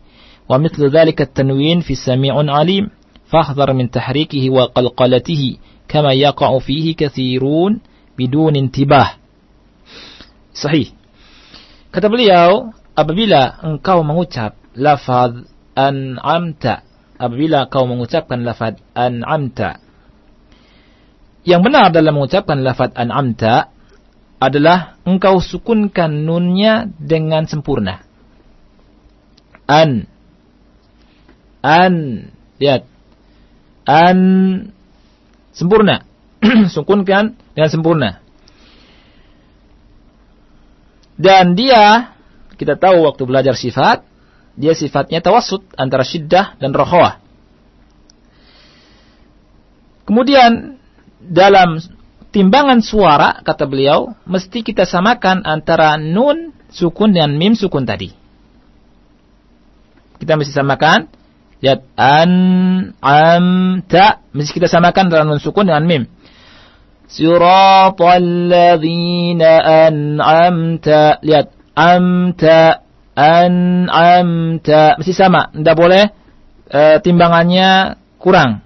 ومثل ذلك التنوين في سميع عليم فاحذر من تحريكه وقلقلته كما يقع فيه كثيرون بدون انتباه صحيح kata beliau apabila engkau mengucap lafaz an'amta apabila kau mengucapkan lafaz an'amta yang benar dalam mengucapkan lafaz an'amta adalah engkau sukunkan nunnya dengan sempurna an an lihat an sempurna sukunkan dengan sempurna dan dia kita tahu waktu belajar sifat dia sifatnya tawassut antara syiddah dan rohawah. Kemudian dalam timbangan suara kata beliau mesti kita samakan antara nun sukun dan mim sukun tadi. Kita mesti samakan lihat an am ta mesti kita samakan antara nun sukun dengan mim. Siratal ladzina an'amta lihat amta an'amta mesti sama, tidak boleh e, timbangannya kurang.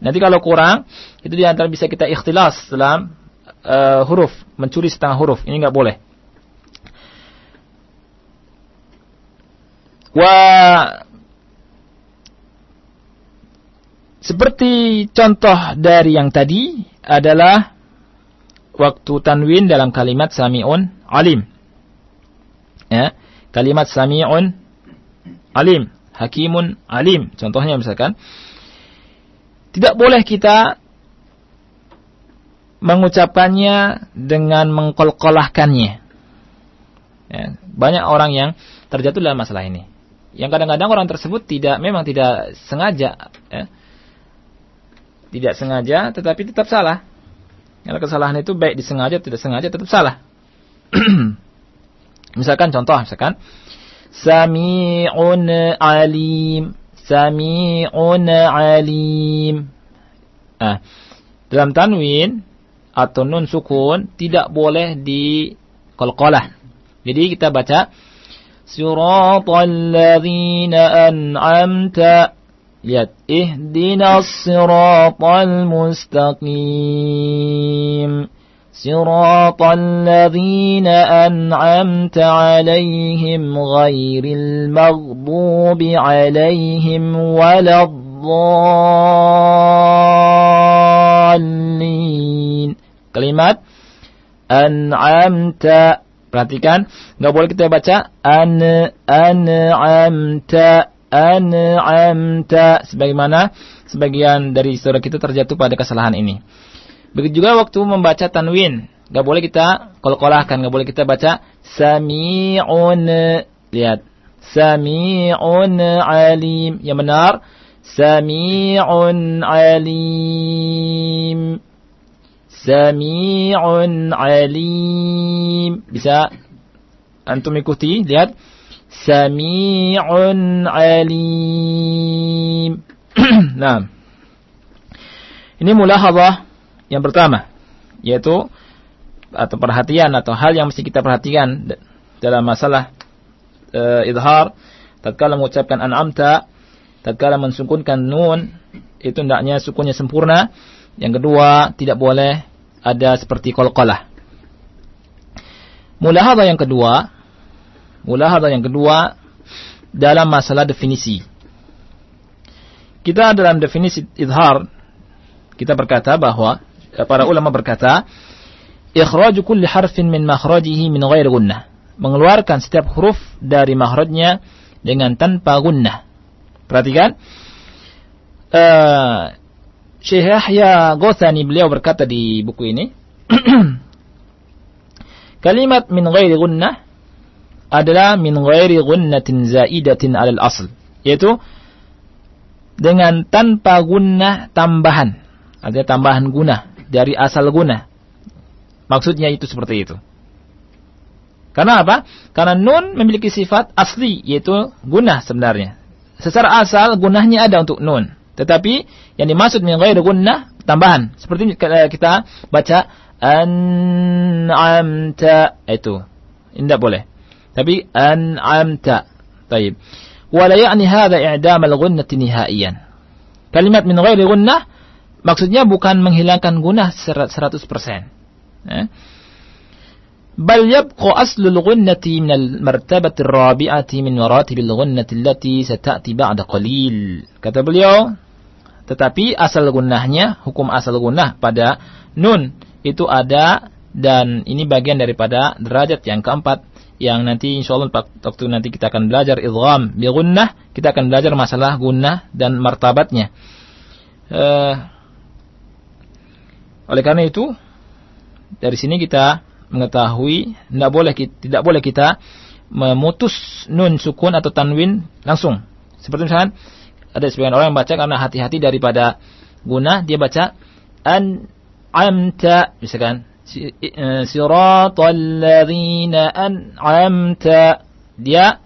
Nanti kalau kurang itu di antara bisa kita ikhtilas dalam e, huruf, mencuri setengah huruf. Ini nggak boleh. Wa seperti contoh dari yang tadi adalah waktu tanwin dalam kalimat sami'un alim. Ya kalimat sami'un alim, hakimun alim. Contohnya misalkan tidak boleh kita mengucapkannya dengan mengkolkolahkannya. Ya, banyak orang yang terjatuh dalam masalah ini. Yang kadang-kadang orang tersebut tidak memang tidak sengaja, ya. Tidak sengaja, tetapi tetap salah. Karena kesalahan itu baik disengaja, tidak sengaja, tetap salah. Misalkan contoh misalkan Sami'un alim Sami'un alim Nah, dalam tanwin atau nun sukun tidak boleh di qalqalah. Jadi kita baca Siratal ladzina an'amta Lihat ihdinas siratal mustaqim صراط الذين أنعمت عليهم غير المغضوب عليهم ولا الضالين kalimat an'amta perhatikan nggak boleh kita baca an an'amta an'amta sebagaimana sebagian dari saudara kita terjatuh pada kesalahan ini Begitu juga waktu membaca tanwin. Gak boleh kita kol-kolahkan. Gak boleh kita baca sami'un. Lihat. Sami'un alim. Yang benar. Sami'un alim. Sami'un alim. Bisa antum ikuti. Lihat. Sami'un alim. nah. Ini mulahadhah yang pertama, yaitu atau perhatian atau hal yang mesti kita perhatikan dalam masalah e, idhar tatkala mengucapkan an'amta tatkala mensukunkan nun itu hendaknya sukunnya sempurna yang kedua tidak boleh ada seperti qalqalah mulahadha yang kedua Mulahadah yang kedua dalam masalah definisi. Kita dalam definisi idhar kita berkata bahwa eh, para ulama berkata ikhraju kulli harfin min makhrajihi min ghairi gunnah. Mengeluarkan setiap huruf dari makhrajnya dengan tanpa gunnah. Perhatikan. Uh, Syekh Yahya Ghothani beliau berkata di buku ini Kalimat min ghairi gunnah adalah min ghairi gunnatin zaidatin alal asl. Yaitu dengan tanpa gunnah tambahan. Artinya tambahan guna dari asal guna. Maksudnya itu seperti itu. Karena apa? Karena nun memiliki sifat asli yaitu guna sebenarnya. Secara asal gunahnya ada untuk nun. Tetapi yang dimaksud min ghairi gunnah tambahan. Seperti kita baca an'amta itu. Tidak boleh Tapi an'amta. Taib. Wala ya'ni hadha i'dam al-ghunnati nihaiyan. Kalimat min ghairi gunnah maksudnya bukan menghilangkan gunnah 100%. Eh? بل يبقى أصل الغنة من المرتبة الرابعة من مراتب الغنة التي ستأتي بعد قليل kata beliau tetapi asal gunnahnya hukum asal gunnah pada nun itu ada dan ini bagian daripada derajat yang keempat yang nanti insya Allah waktu nanti kita akan belajar idgham bi gunnah, kita akan belajar masalah gunnah dan martabatnya. Uh, oleh karena itu dari sini kita mengetahui tidak boleh tidak boleh kita memutus nun sukun atau tanwin langsung. Seperti misalnya ada sebagian orang yang baca karena hati-hati daripada guna dia baca an amta misalkan siratal ladzina an'amta. Dia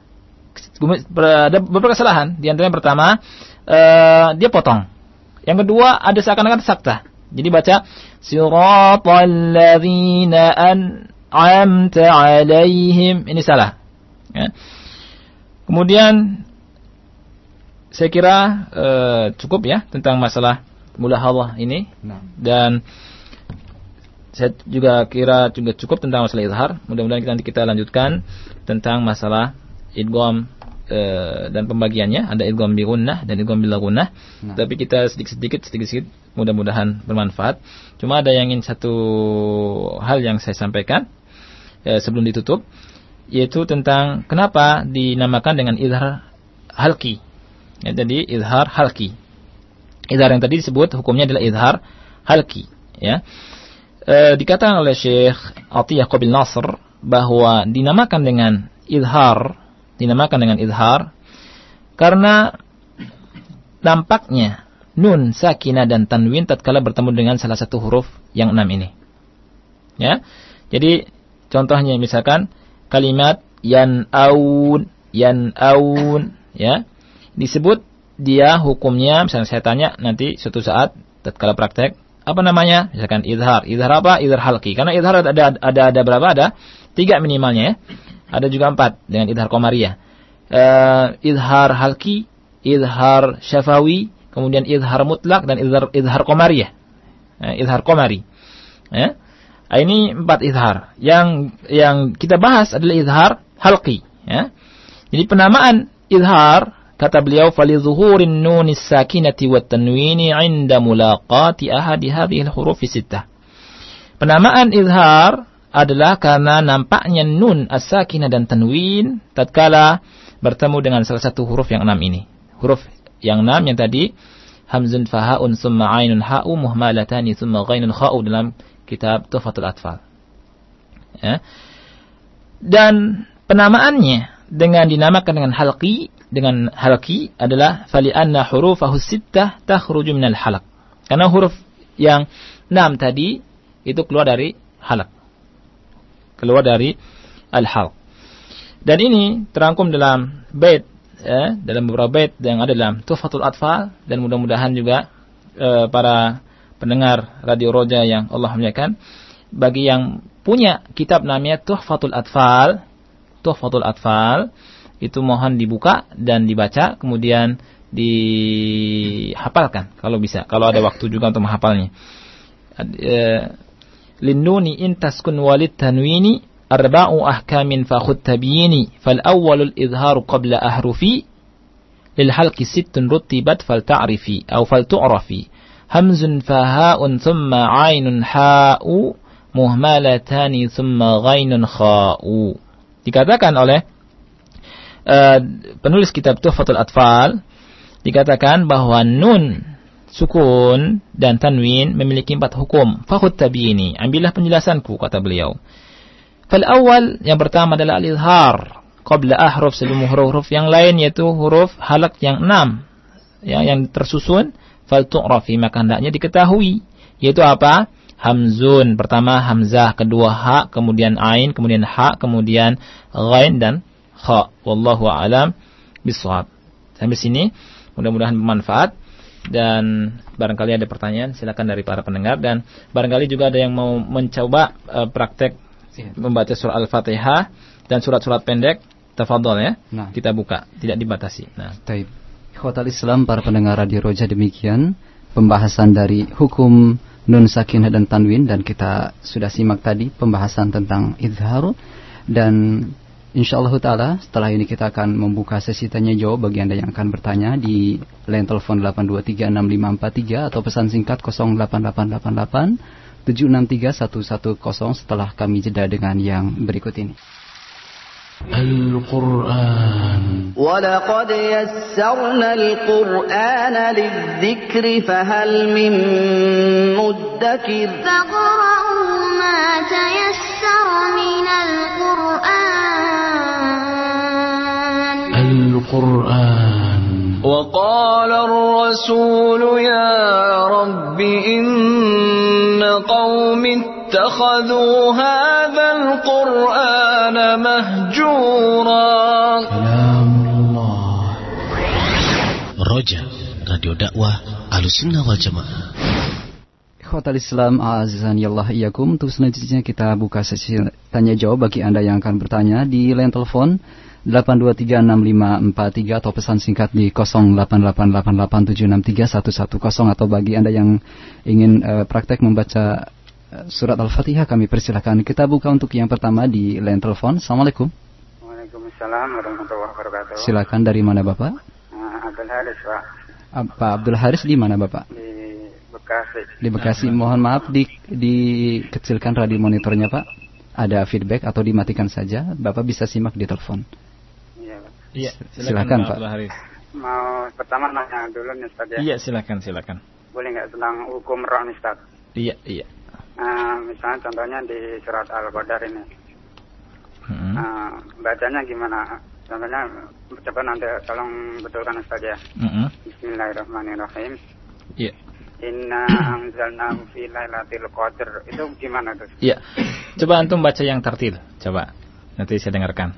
ada beberapa kesalahan. Di antaranya pertama uh, dia potong. Yang kedua ada seakan-akan sakta. Jadi baca siratal ladzina an'amta alaihim. Ini salah. Ya. kemudian saya kira uh, cukup ya tentang masalah mulahadah ini. Nah. dan saya juga kira juga cukup tentang masalah izhar. Mudah-mudahan nanti kita lanjutkan tentang masalah idgham e, dan pembagiannya. Ada idgham bi gunnah dan idgham bil gunnah. Nah. Tapi kita sedikit-sedikit sedikit-sedikit mudah-mudahan bermanfaat. Cuma ada yang ingin satu hal yang saya sampaikan e, sebelum ditutup yaitu tentang kenapa dinamakan dengan izhar halki. Ya, jadi izhar halki. Izhar yang tadi disebut hukumnya adalah izhar halki, ya e, dikatakan oleh Syekh Atiyah Qabil Nasr bahwa dinamakan dengan idhar, dinamakan dengan idhar karena nampaknya nun, sakinah dan tanwin tatkala bertemu dengan salah satu huruf yang enam ini. Ya. Jadi contohnya misalkan kalimat yan aun, yan aun, ya. Disebut dia hukumnya misalnya saya tanya nanti suatu saat tatkala praktek apa namanya? Misalkan idhar. Idhar apa? Idhar halki. Karena idhar ada ada ada berapa? Ada tiga minimalnya ya. Ada juga empat dengan idhar komaria. Uh, idhar halki, idhar syafawi, kemudian idhar mutlak dan idhar idhar komaria. Uh, idhar komari. Ya. Uh, ini empat idhar. Yang yang kita bahas adalah idhar halki. Ya. Jadi penamaan idhar Kata beliau, "Falizuhurin nunis sakinati wat tanwini 'inda mulaqati ahadi hadhihi al-huruf sittah." Penamaan izhar adalah karena nampaknya nun as-sakinah dan tanwin tatkala bertemu dengan salah satu huruf yang enam ini. Huruf yang enam yang tadi hamzun fahaun summa ainun ha'u muhmalatani summa ghainun kha'u dalam kitab Tuhfatul Atfal. Ya. Dan penamaannya dengan dinamakan dengan halqi dengan halki adalah fali anna hurufahu sittah takhruju minal halak. Karena huruf yang enam tadi itu keluar dari halak. Keluar dari al-halq. Dan ini terangkum dalam bait ya, dalam beberapa bait yang ada dalam Tuhfatul Atfal dan mudah-mudahan juga eh, para pendengar Radio Roja yang Allah muliakan bagi yang punya kitab namanya Tuhfatul Atfal Tuhfatul Atfal. Itu mohon dibuka dan dibaca kemudian dihafalkan kalau bisa. Kalau ada waktu juga untuk menghafalnya. E, Linnuni intaskun walid tanwini arba'u ahkamin fakhud tabyini fal awwalul izharu qabla ahrufi lil halqi sittun rutibat fal ta'rifi aw fal tu'rafi. Hamzun faha'un thumma 'ainun ha'u muhmalatani thumma ghainun kha'u. Dikatakan oleh uh, penulis kitab Tuhfatul Atfal dikatakan bahwa nun sukun dan tanwin memiliki empat hukum. Fakhud tabiini. Ambillah penjelasanku kata beliau. Fal awal yang pertama adalah al-izhar qabla ahruf sebelum huruf-huruf yang lain yaitu huruf halak yang enam ya, yang tersusun fal tu'rafi maka hendaknya diketahui yaitu apa hamzun. Pertama hamzah kedua ha kemudian ain kemudian ha kemudian ghain dan kha. Wallahu alam bisawab sampai sini. Mudah-mudahan bermanfaat. Dan barangkali ada pertanyaan silakan dari para pendengar. Dan barangkali juga ada yang mau mencoba uh, praktek iya. membaca surah Al-Fatihah dan surat-surat pendek tafadhol ya. Nah. kita buka tidak dibatasi. Nah. Taib. Khotal Islam para pendengar Radio Roja demikian pembahasan dari hukum nun sakinah dan tanwin dan kita sudah simak tadi pembahasan tentang izhar dan insyaallah taala setelah ini kita akan membuka sesi tanya jawab bagi Anda yang akan bertanya di line telepon 8236543 atau pesan singkat 08888 763110 setelah kami jeda dengan yang berikut ini. القرآن. ولقد يسرنا القرآن للذكر فهل من مدكر؟ فقرأوا ما تيسر من القرآن. القرآن. وقال الرسول يا رب إن قوم اتخذوا هذا القرآن مهجورا كلام الله رجع راديو دعوة على السنة والجماعة Ikhwatal Islam azan Allah iyakum Untuk selanjutnya kita buka sesi tanya jawab bagi Anda yang akan bertanya di line telepon 8236543 atau pesan singkat di 0888863110 atau bagi Anda yang ingin uh, praktek membaca surat Al-Fatihah kami persilahkan. Kita buka untuk yang pertama di line telepon. Assalamualaikum. Waalaikumsalam warahmatullahi wabarakatuh. Silakan dari mana Bapak? Uh, Abdul Haris, Pak. Pak Abdul Haris di mana Bapak? Di Bekasi. Di Bekasi. Mohon maaf di dikecilkan radio monitornya Pak. Ada feedback atau dimatikan saja. Bapak bisa simak di telepon. Iya, Pak. Iya, silakan, silakan Pak. Abdul Haris. Mau pertama nanya dulu nih Ustaz ya. Iya, silakan, silakan. Boleh nggak tentang hukum roh nih Ustaz? Iya, iya. Nah, misalnya contohnya di surat Al-Qadar ini. Hmm. Nah, bacanya gimana? Contohnya coba nanti tolong betulkan Ustaz ya. Hmm. Bismillahirrahmanirrahim. Iya. Yeah. Inna anzalnahu fi lailatul qadr. Itu gimana tuh? Iya. Coba antum baca yang tertil. Coba. Nanti saya dengarkan.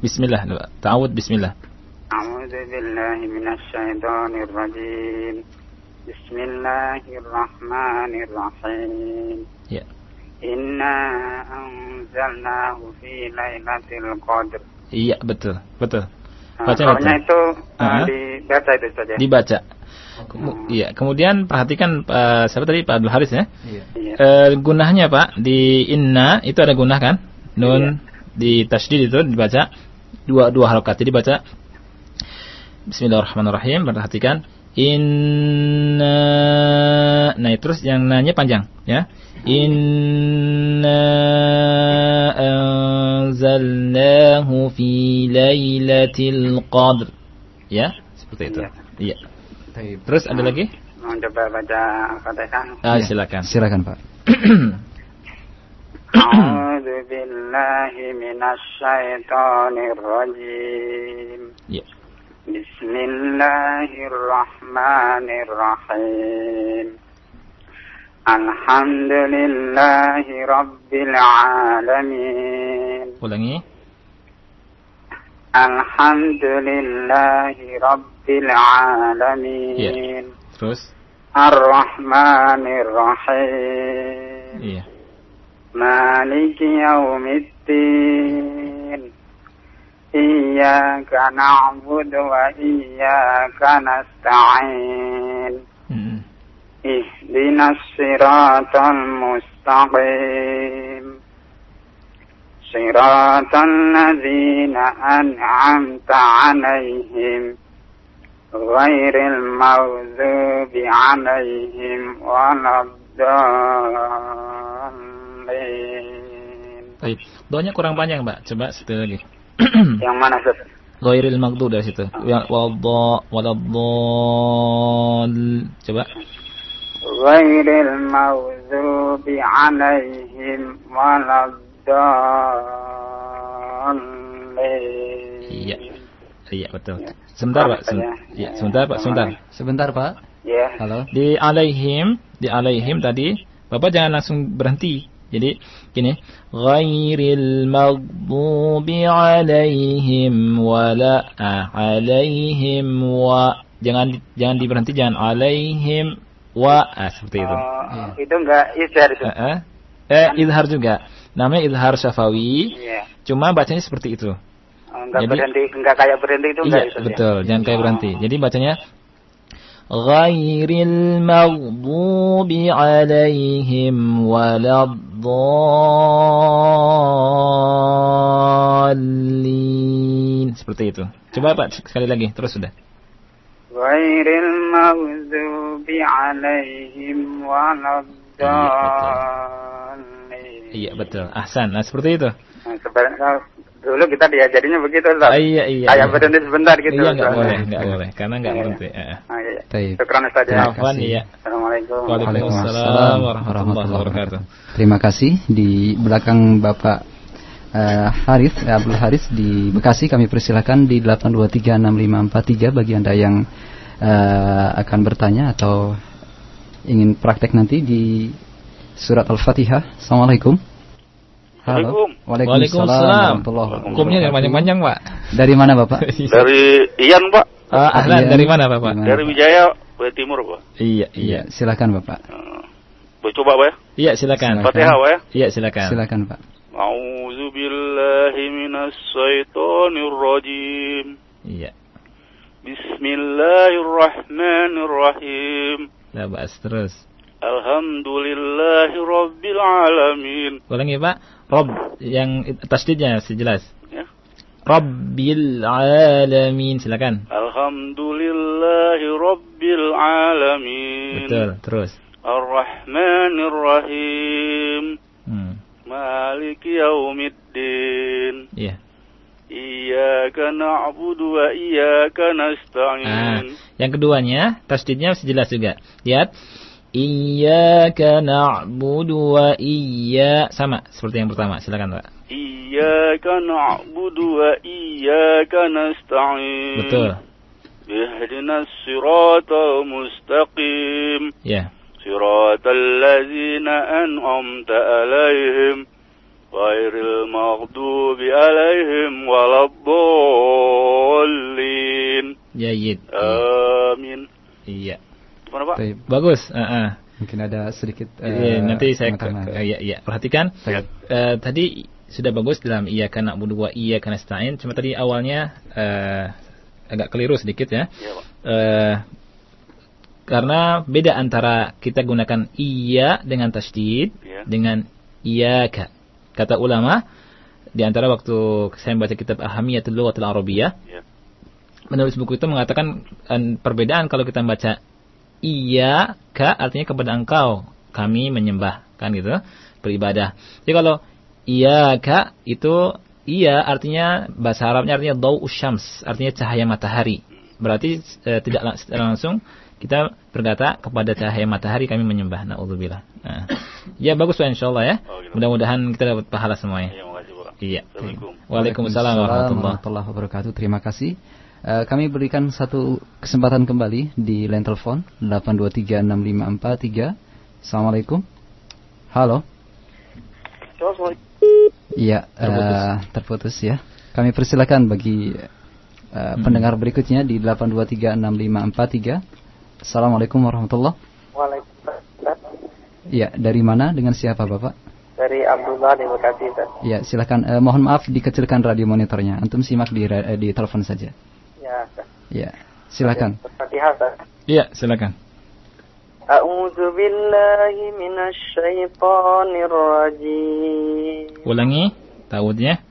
Bismillah. Ta'awud bismillah. A'udzu billahi minasyaitonir rajim. Bismillahirrahmanirrahim. Ya. Inna anzalnahu fi lailatul qadr. Iya, betul. Betul. Nah, Baca betul. itu uh, dibaca itu saja. Dibaca. Hmm. Iya, kemudian perhatikan uh, siapa tadi Pak Abdul Haris ya? Iya. Uh, gunahnya Pak di inna itu ada gunah kan? Nun iya. di tasydid itu dibaca dua dua harokat. Jadi baca Bismillahirrahmanirrahim. Perhatikan Inna Nah terus yang nanya panjang ya. Inna anzalnahu fi lailatul qadr Ya. Seperti itu. Iya. Ya. Terus ada lagi? Mau coba baca Fatihah. Ah, Silakan. Silakan Pak. A'udzu billahi minasy syaithanir rajim Ya بسم الله الرحمن الرحيم الحمد لله رب العالمين ulangi الحمد لله رب العالمين yeah. terus الرحمن الرحيم yeah. مالك يوم الدين إياك نعبد وإياك نستعين اهدنا الصراط المستقيم صراط الذين أنعمت عليهم غير المغضوب عليهم ولا الضالين Baik, doanya kurang panjang, Mbak. Coba satu lagi. Yang mana, Ustaz? Ghairil maghdub dari situ. Yang wadha waladdall. Coba. Ghairil maghdubi alaihim waladdallin. Iya. Iya, betul. Sebentar, Pak. Sebentar, ya, sebentar, Pak. Sebentar. Sebentar, Pak. Ya. Halo. Di alaihim, di alaihim tadi, Bapak jangan langsung berhenti. Jadi gini, ghairil maghdubi alaihim wala alaihim wa jangan jangan diberhenti jangan alaihim wa ah, seperti itu. Oh, iya. Itu enggak izhar itu. Eh, eh, eh izhar juga. Namanya izhar syafawi. Iya. Cuma bacanya seperti itu. Oh, enggak Jadi- berhenti, enggak kayak berhenti itu enggak Iya, itu. ya? betul. Jangan kayak berhenti. Jadi bacanya ghairil maghdubi alaihim waladdallin. Seperti itu. Coba Pak sekali lagi, terus sudah. Ghairil maghdubi alaihim waladdallin. Iya, betul. Ahsan. Nah, seperti itu. Nah, sebenarnya dulu kita diajarinya begitu Ustaz. Ah, iya, iya. Kayak iya. berhenti sebentar gitu. Iya, enggak Ustaz. boleh, enggak boleh. Karena enggak Iya, berhenti. Eh, eh. Ah, iya. Ustaz ya. Terima Afwan, kasih. iya. Assalamualaikum. Waalaikumsalam warahmatullahi wabarakatuh. Terima kasih di belakang Bapak eh, Haris eh, Abdul Haris di Bekasi kami persilakan di 8236543 bagi Anda yang eh, akan bertanya atau ingin praktek nanti di surat Al-Fatihah. Assalamualaikum. Halo. Waalaikumsalam. wabarakatuh. Hukumnya yang panjang-panjang, Pak. Dari mana Bapak? Dari Ian Pak, Ah, ahlan Iya. dari mana, Bapak? Gimana? dari Wijaya, Bukit Timur Pak. Iya, Iya, silakan Bapak. Boleh coba Pak ya? Iya, silakan. Fatihah Pak ya? Iya, silakan. Silakan Pak. A'udzu billahi minas syaitonir rajim. Iya. Bismillahirrahmanirrahim. Nah, bahas terus. Alhamdulillahi rabbil alamin. Ulangi, Pak. Rob yang tasdidnya sejelas. Ya. Rabbil alamin. Silakan. Alhamdulillahi rabbil alamin. Betul, terus. Ar-Rahmanir Rahim. Hmm. Maliki yaumiddin. Iya. Iyyaka na'budu wa iyyaka Ah, nasta'in. yang keduanya tasdidnya sejelas juga. Lihat. Iyyaka na'budu wa iyya sama seperti yang pertama. Silakan, Pak. Iyyaka na'budu wa iyyaka nasta'in. Betul. Ihdinas siratal mustaqim. Ya. Siratal ladzina an'amta 'alaihim ghairil maghdubi 'alaihim waladdallin. Jayid. Amin. Iya. Gimana Pak? Baik. Bagus. Ah, ah. Mungkin ada sedikit Iya, eh, nanti saya ke- iya, iya. Perhatikan. Eh, tadi sudah bagus dalam iya karena na'budu wa iya karena nasta'in. Cuma tadi awalnya eh, agak keliru sedikit ya. Iya, Pak. Eh, karena beda antara kita gunakan iya dengan tasydid Iya. dengan iyaka. Kata ulama di antara waktu saya membaca kitab Ahamiyatul Lughatil Arabiyah, Iya. menulis buku itu mengatakan perbedaan kalau kita membaca iya ka artinya kepada engkau kami menyembah kan gitu beribadah. Jadi kalau iya ka itu iya artinya bahasa Arabnya artinya dau syams artinya cahaya matahari. Berarti eh, tidak lang- langsung kita berkata kepada cahaya matahari kami menyembah. Nauzubillah. Nah. Ya bagus Pak insyaallah ya. Oh, gitu. Mudah-mudahan kita dapat pahala semuanya. Iya, makasih Pak. Iya. Waalaikumsalam warahmatullahi warahmatullahi wabarakatuh. Terima kasih. Eh, kami berikan satu kesempatan kembali di line telepon 8236543. Assalamualaikum. Halo. Iya, eh, terputus ya. Kami persilakan bagi eh, pendengar berikutnya di 8236543. Assalamualaikum warahmatullahi. Waalaikumsalam. Iya, dari mana dengan siapa Bapak? Dari Abdullah di Bekasi. Iya, silakan. Eh, mohon maaf dikecilkan radio monitornya. Antum simak di eh, di telepon saja. Ya, silakan. Fatihah. Iya, silakan. A'udzu billahi minasy syaithanir rajim. Ulangi. Ta'awudnya?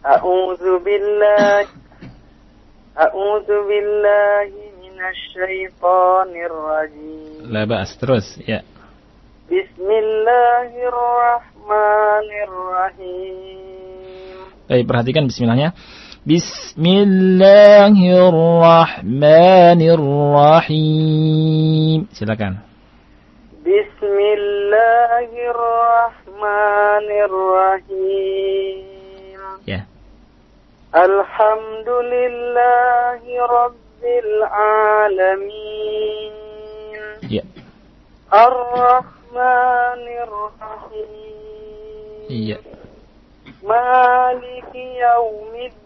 A'udzu billahi A'udzu billahi minasyaitonir rajim. La ba'as terus ya. Bismillahirrahmanirrahim. Baik, perhatikan bismillahnya. Bismillahirrahmanirrahim. Silakan. Bismillahirrahmanirrahim. Ya. Alhamdulillahi rabbil alamin. Ya. Ar-Rahmanir-Rahim. Iya. Maliki yaumiddin. Iya.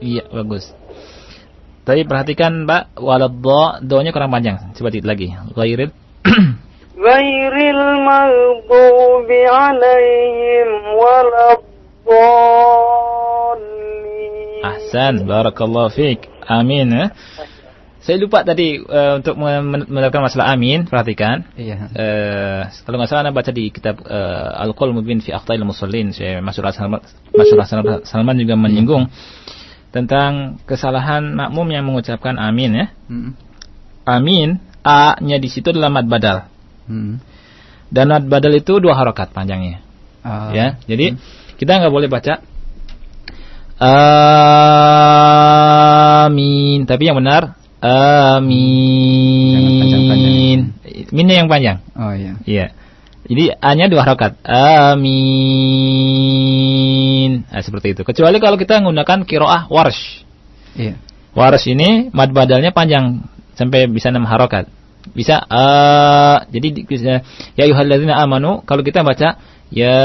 Iya, bagus. Tapi perhatikan, Pak, waladha, doanya kurang panjang. Coba dikit lagi. Ghairil Ghairil maghdubi 'alaihim waladdallin. Ahsan, barakallahu fiik. Amin. Eh? Saya lupa tadi uh, untuk mendapatkan masalah amin, perhatikan. Iya. Uh, kalau nggak salah, Anda baca di kitab eh, uh, Al Qolubin fi Akhtail Musallin, saya Masyurah Salman, Masyurah Salman juga menyinggung. Iya tentang kesalahan makmum yang mengucapkan amin ya. Hmm. Amin, A-nya di situ adalah mad badal. Hmm. Dan mad badal itu dua harokat panjangnya. Ah. ya. Jadi Hmm. kita nggak boleh baca amin, tapi yang benar amin. Minnya yang panjang. Oh iya. Iya. Jadi A-nya dua harokat. Amin. Nah, seperti itu. Kecuali kalau kita menggunakan kiroah warsh. Iya. Waras ini mad badalnya panjang sampai bisa enam harokat. Bisa a jadi ya ayyuhalladzina amanu kalau kita baca ya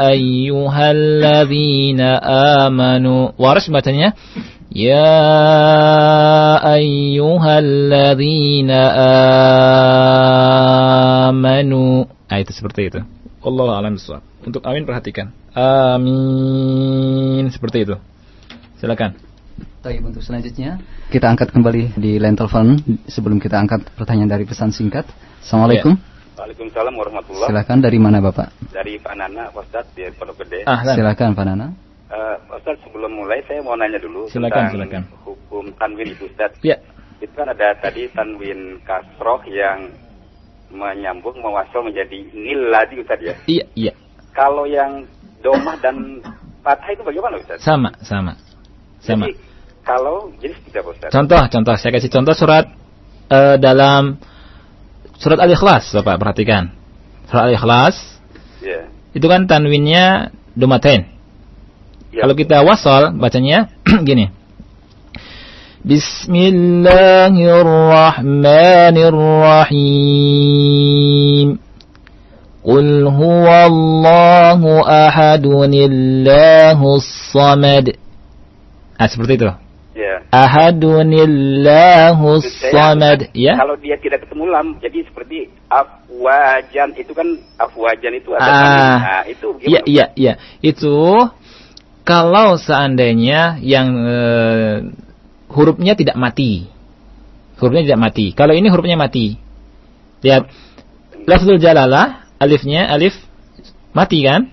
ayyuhalladzina amanu waras bacanya ya ayyuhalladzina amanu. Nah, itu seperti itu. Allah alam bisawab. Untuk amin perhatikan. Amin seperti itu. Silakan. Baik, untuk selanjutnya kita angkat kembali di line telepon sebelum kita angkat pertanyaan dari pesan singkat. Assalamualaikum. Waalaikumsalam warahmatullahi Silakan dari mana Bapak? Dari Pak Nana, Pak Ustadz di Pondok Gede. Ah, Silakan Pak Nana. Eh, Pak Ustadz sebelum mulai saya mau nanya dulu Silakan, tentang silakan. hukum tanwin itu Ustadz. Ya. Itu kan ada tadi tanwin kasroh yang menyambung mewasol menjadi nil lagi Ustadz ya. Iya, iya. Kalau yang domah dan fathah itu bagaimana Ustadz? Sama, sama. Sama. Jadi, kalau jadi apa Ustadz? Contoh, contoh. Saya kasih contoh surat eh, dalam surat Al-Ikhlas, Bapak perhatikan. Surat Al-Ikhlas Ya. itu kan tanwinnya domaten. Ya. Kalau kita wasal bacanya gini. Bismillahirrahmanirrahim. Qul huwallahu ahadunillahus samad. Ah, seperti itu. Ya. Saya, samad. Ya. Kalau dia tidak ketemu lam, jadi seperti afwajan itu kan afwajan itu ada Ah. tanwin. Nah, itu Iya, iya, iya. Itu kalau seandainya yang eh, hurufnya tidak mati. Hurufnya tidak mati. Kalau ini hurufnya mati. Lihat. Lafzul jalalah, alifnya alif mati kan?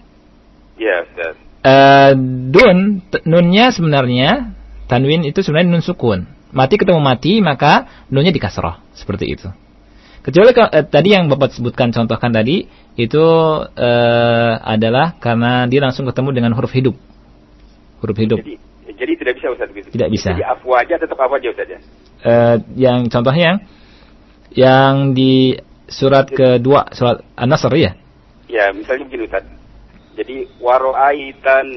Iya, Ustaz. Eh, dun, t- nunnya sebenarnya tanwin itu sebenarnya nun sukun. Mati ketemu mati, maka nunnya dikasroh. Seperti itu. Kecuali eh, tadi yang Bapak sebutkan contohkan tadi itu eh, adalah karena dia langsung ketemu dengan huruf hidup. Huruf hidup. Jadi jadi tidak bisa Ustaz gitu. Tidak bisa. Jadi afwaja tetap afwaja Ustaz ya. Eh, yang contohnya yang di surat kedua surat An-Nasr ya. Ya, misalnya begini Ustaz. Jadi waro'aitan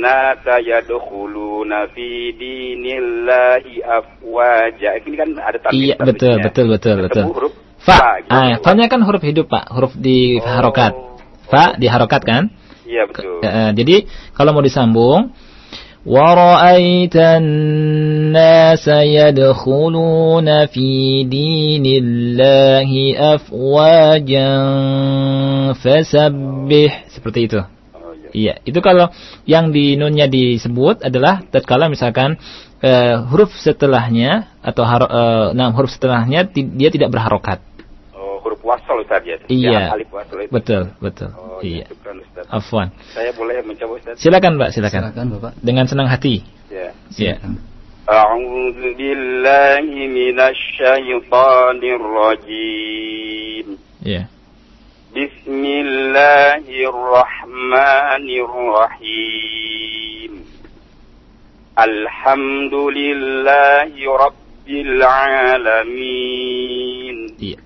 nasa yadkhuluna fi dinillahi afwaja. Ini kan ada tanwin. Iya, betul, betul, betul, betul. huruf Fa. fa, gitu. Ah, fa-nya kan huruf hidup, Pak. Huruf di Oh. harokat. Fa diharokat kan? Iya betul. Uh, jadi kalau mau disambung ورأيت الناس يدخلون في دين الله أفواجا فسبح seperti itu. Oh, iya. iya, itu kalau yang di nunnya disebut adalah tatkala misalkan uh, huruf setelahnya atau uh, nah huruf setelahnya dia tidak berharokat huruf wasal Ustaz ya. Iya. Alif wasal itu. Betul, betul. Oh, iya. Syukran, Ustaz. Afwan. Saya boleh mencoba Ustaz? Silakan, Pak, silakan. Silakan, Bapak. Dengan senang hati. Ya. Iya. أعوذ بالله من الشيطان الرجيم yeah. بسم الله الرحمن الرحيم الحمد لله رب العالمين yeah.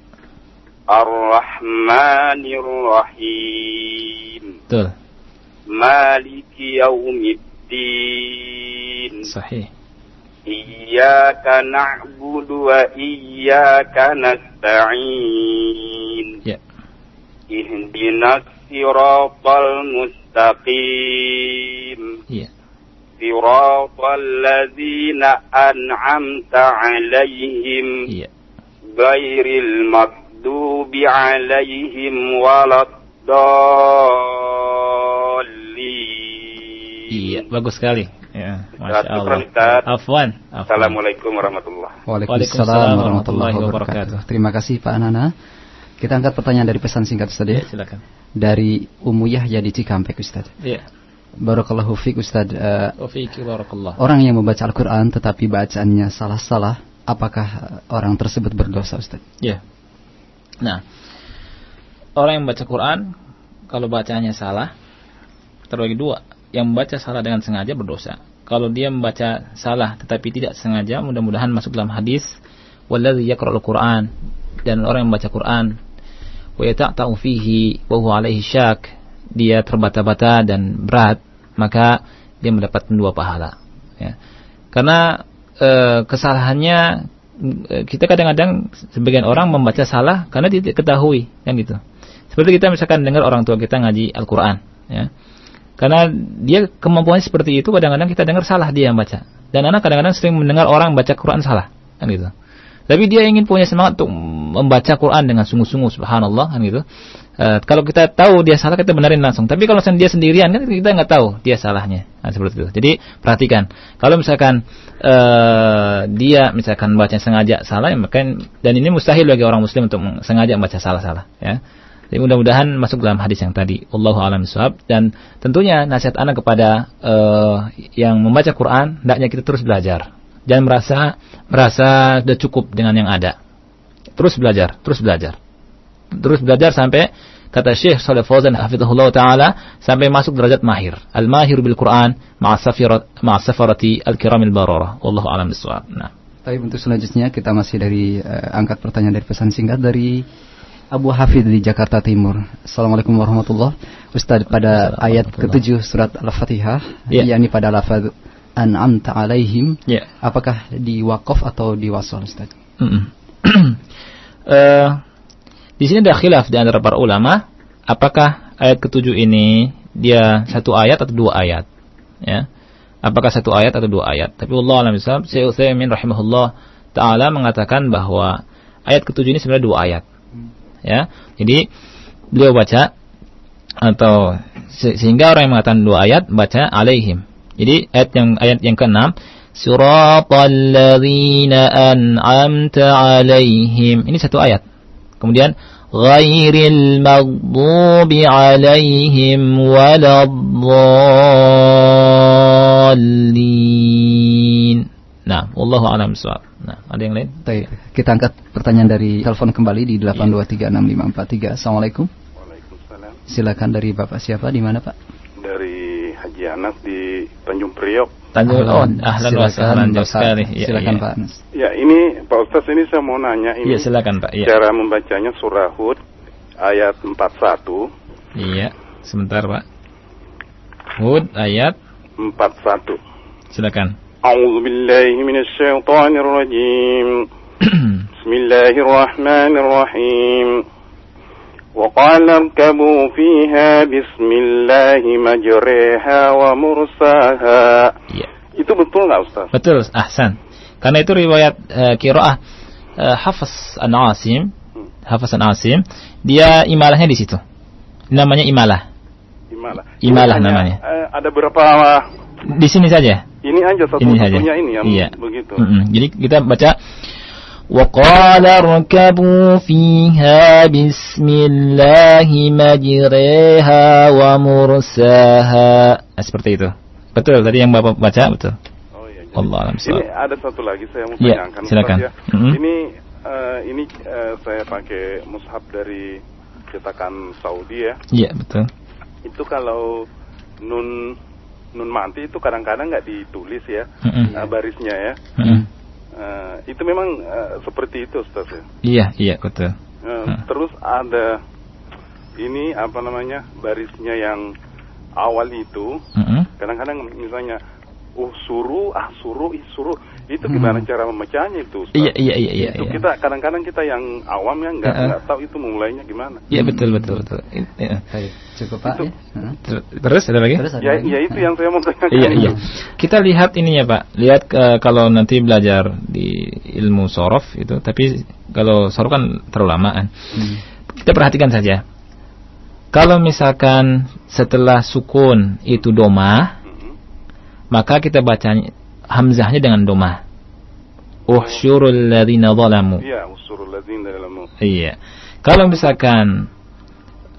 Ar-Rahmanir Rahim. Betul. Maliki yaumiddin. Sahih. Iya na'budu wa iyyaka nasta'in. Ya. Yeah. Ihdinas siratal mustaqim. Ya. Yeah. Siratal ladzina an'amta 'alaihim. Ya. Yeah. المغضوب عليهم ولا الضالين Iya, bagus sekali. Ya, Masya Allah. Afwan. Assalamualaikum warahmatullahi wabarakatuh. Waalaikumsalam warahmatullahi wabarakatuh. Terima kasih Pak Nana. Kita angkat pertanyaan dari pesan singkat Ustaz ya. silakan. Dari Umu Yahya di Cikampek Ustaz. Iya. Barakallahu fiik Ustaz. Uh, barakallah. Orang yang membaca Al-Qur'an tetapi bacaannya salah-salah, apakah orang tersebut berdosa Ustaz? Iya. Nah, orang yang membaca Quran kalau bacanya salah terbagi dua. Yang membaca salah dengan sengaja berdosa. Kalau dia membaca salah tetapi tidak sengaja, mudah-mudahan masuk dalam hadis walladzi yaqra'ul Qur'an dan orang yang membaca Quran wa yata'ta'u fihi wa huwa alaihi syak dia terbata-bata dan berat maka dia mendapat dua pahala ya. Karena e, kesalahannya kita kadang-kadang sebagian orang membaca salah karena tidak ketahui kan gitu. Seperti kita misalkan dengar orang tua kita ngaji Al-Qur'an ya. Karena dia kemampuannya seperti itu kadang-kadang kita dengar salah dia yang baca. Dan anak kadang-kadang sering mendengar orang baca Quran salah kan gitu. Tapi dia ingin punya semangat untuk membaca Quran dengan sungguh-sungguh subhanallah kan gitu. Uh, kalau kita tahu dia salah kita benerin langsung. Tapi kalau dia sendirian kan kita nggak tahu dia salahnya. Nah, seperti itu. Jadi perhatikan. Kalau misalkan uh, dia misalkan baca sengaja salah, ya maka dan ini mustahil bagi orang muslim untuk sengaja membaca salah-salah. Ya. Jadi mudah-mudahan masuk dalam hadis yang tadi. Allahu a'lam dan tentunya nasihat anak kepada uh, yang membaca Quran, hendaknya kita terus belajar. Jangan merasa merasa sudah cukup dengan yang ada. Terus belajar, terus belajar terus belajar sampai kata Syekh Saleh Fauzan hafizahullah taala sampai masuk derajat mahir. Al-mahir bil Quran ma'a safarati al-kiramil barara. Wallahu a'lam bissawab. Nah. Tapi untuk selanjutnya kita masih dari uh, angkat pertanyaan dari pesan singkat dari Abu Hafid di Jakarta Timur. Assalamualaikum warahmatullahi Ustaz pada ayat ketujuh surat Al-Fatihah yeah. yakni pada lafaz an'amta alaihim yeah. apakah di wakaf atau di wasal Ustaz? Mm -mm. uh, Di sini ada khilaf di antara para ulama, apakah ayat ketujuh ini dia satu ayat atau dua ayat? Ya. Apakah satu ayat atau dua ayat? Tapi Allah alam Islam, Syekh rahimahullah taala mengatakan bahwa ayat ketujuh ini sebenarnya dua ayat. Ya. Jadi beliau baca atau sehingga orang yang mengatakan dua ayat baca alaihim. Jadi ayat yang ayat yang keenam Suratal ladzina an'amta alaihim. Ini satu ayat. Kemudian ghairil maghdubi alaihim waladdallin. Nah, wallahu a'lam bishawab. Nah, ada yang lain? Baik, kita angkat pertanyaan dari telepon kembali di 8236543. Assalamualaikum. Waalaikumsalam. Silakan dari Bapak siapa di mana, Pak? Dari Anas di Tanjung Priok. Tanjung oh, ahlan wa sahlan jauh sekali. Ya, silakan ya. Pak Anas. Ya, ini Pak Ustaz ini saya mau nanya ini. Iya, silakan Pak. Ya. Cara membacanya surah Hud ayat 41. Iya, sebentar Pak. Hud ayat 41. Silakan. A'udzu billahi minasyaitonir rajim. Bismillahirrahmanirrahim. وقال اركبوا فيها بسم الله مجريها ومرساها Iya. Itu betul nggak Ustaz? Betul, ahsan. Karena itu riwayat uh, qiraah uh, Hafiz An-Asim, Hafiz An-Asim, dia imalahnya di situ. Namanya imalah. Imalah. Imalah Ini hanya, namanya. eh, ada berapa Di sini saja. ini aja satu Ini saja. satunya ini yang Iya. begitu. Mm-mm. Jadi kita baca وقال اركبوا فيها بسم الله مجريها ومرساها nah, seperti itu betul tadi yang bapak baca betul Oh iya. jadi- Allah alam Ini ada satu lagi saya mau Iya, tanyakan silakan. Ustaz, ya. Mhm. Ini eh, ini eh, saya pakai mushaf dari cetakan Saudi ya. iya betul Itu kalau nun nun manti itu kadang-kadang nggak ditulis ya Mm-mm. eh, barisnya ya. Mm-mm. Eh, itu memang eh, seperti itu Ustaz ya. iya iya betul Eh, Hmm. Terus ada ini apa namanya barisnya yang awal itu Mm-mm. kadang-kadang misalnya uh suruh ah suruh ih suruh itu gimana cara memecahnya itu Ustaz? iya iya iya iya itu iya. kita kadang-kadang kita yang awam yang nggak nggak tahu itu mulainya gimana Iya, betul betul betul Iya. Baik, cukup Pak Itu- ya. Terus ada lagi Terus ada ya lagi? ya itu yang saya mau tanyakan Iya iya. Kita lihat ininya Pak. Lihat eh, kalau nanti belajar di ilmu sorof itu, tapi kalau sorof kan terlalu lama kan. Hmm. Kita perhatikan saja. Kalau misalkan setelah sukun itu doma, Mhm. maka kita baca hamzahnya dengan doma. Uhsyurul ladzina zalamu. iya usurul ladzin dalam Iya. Kalau misalkan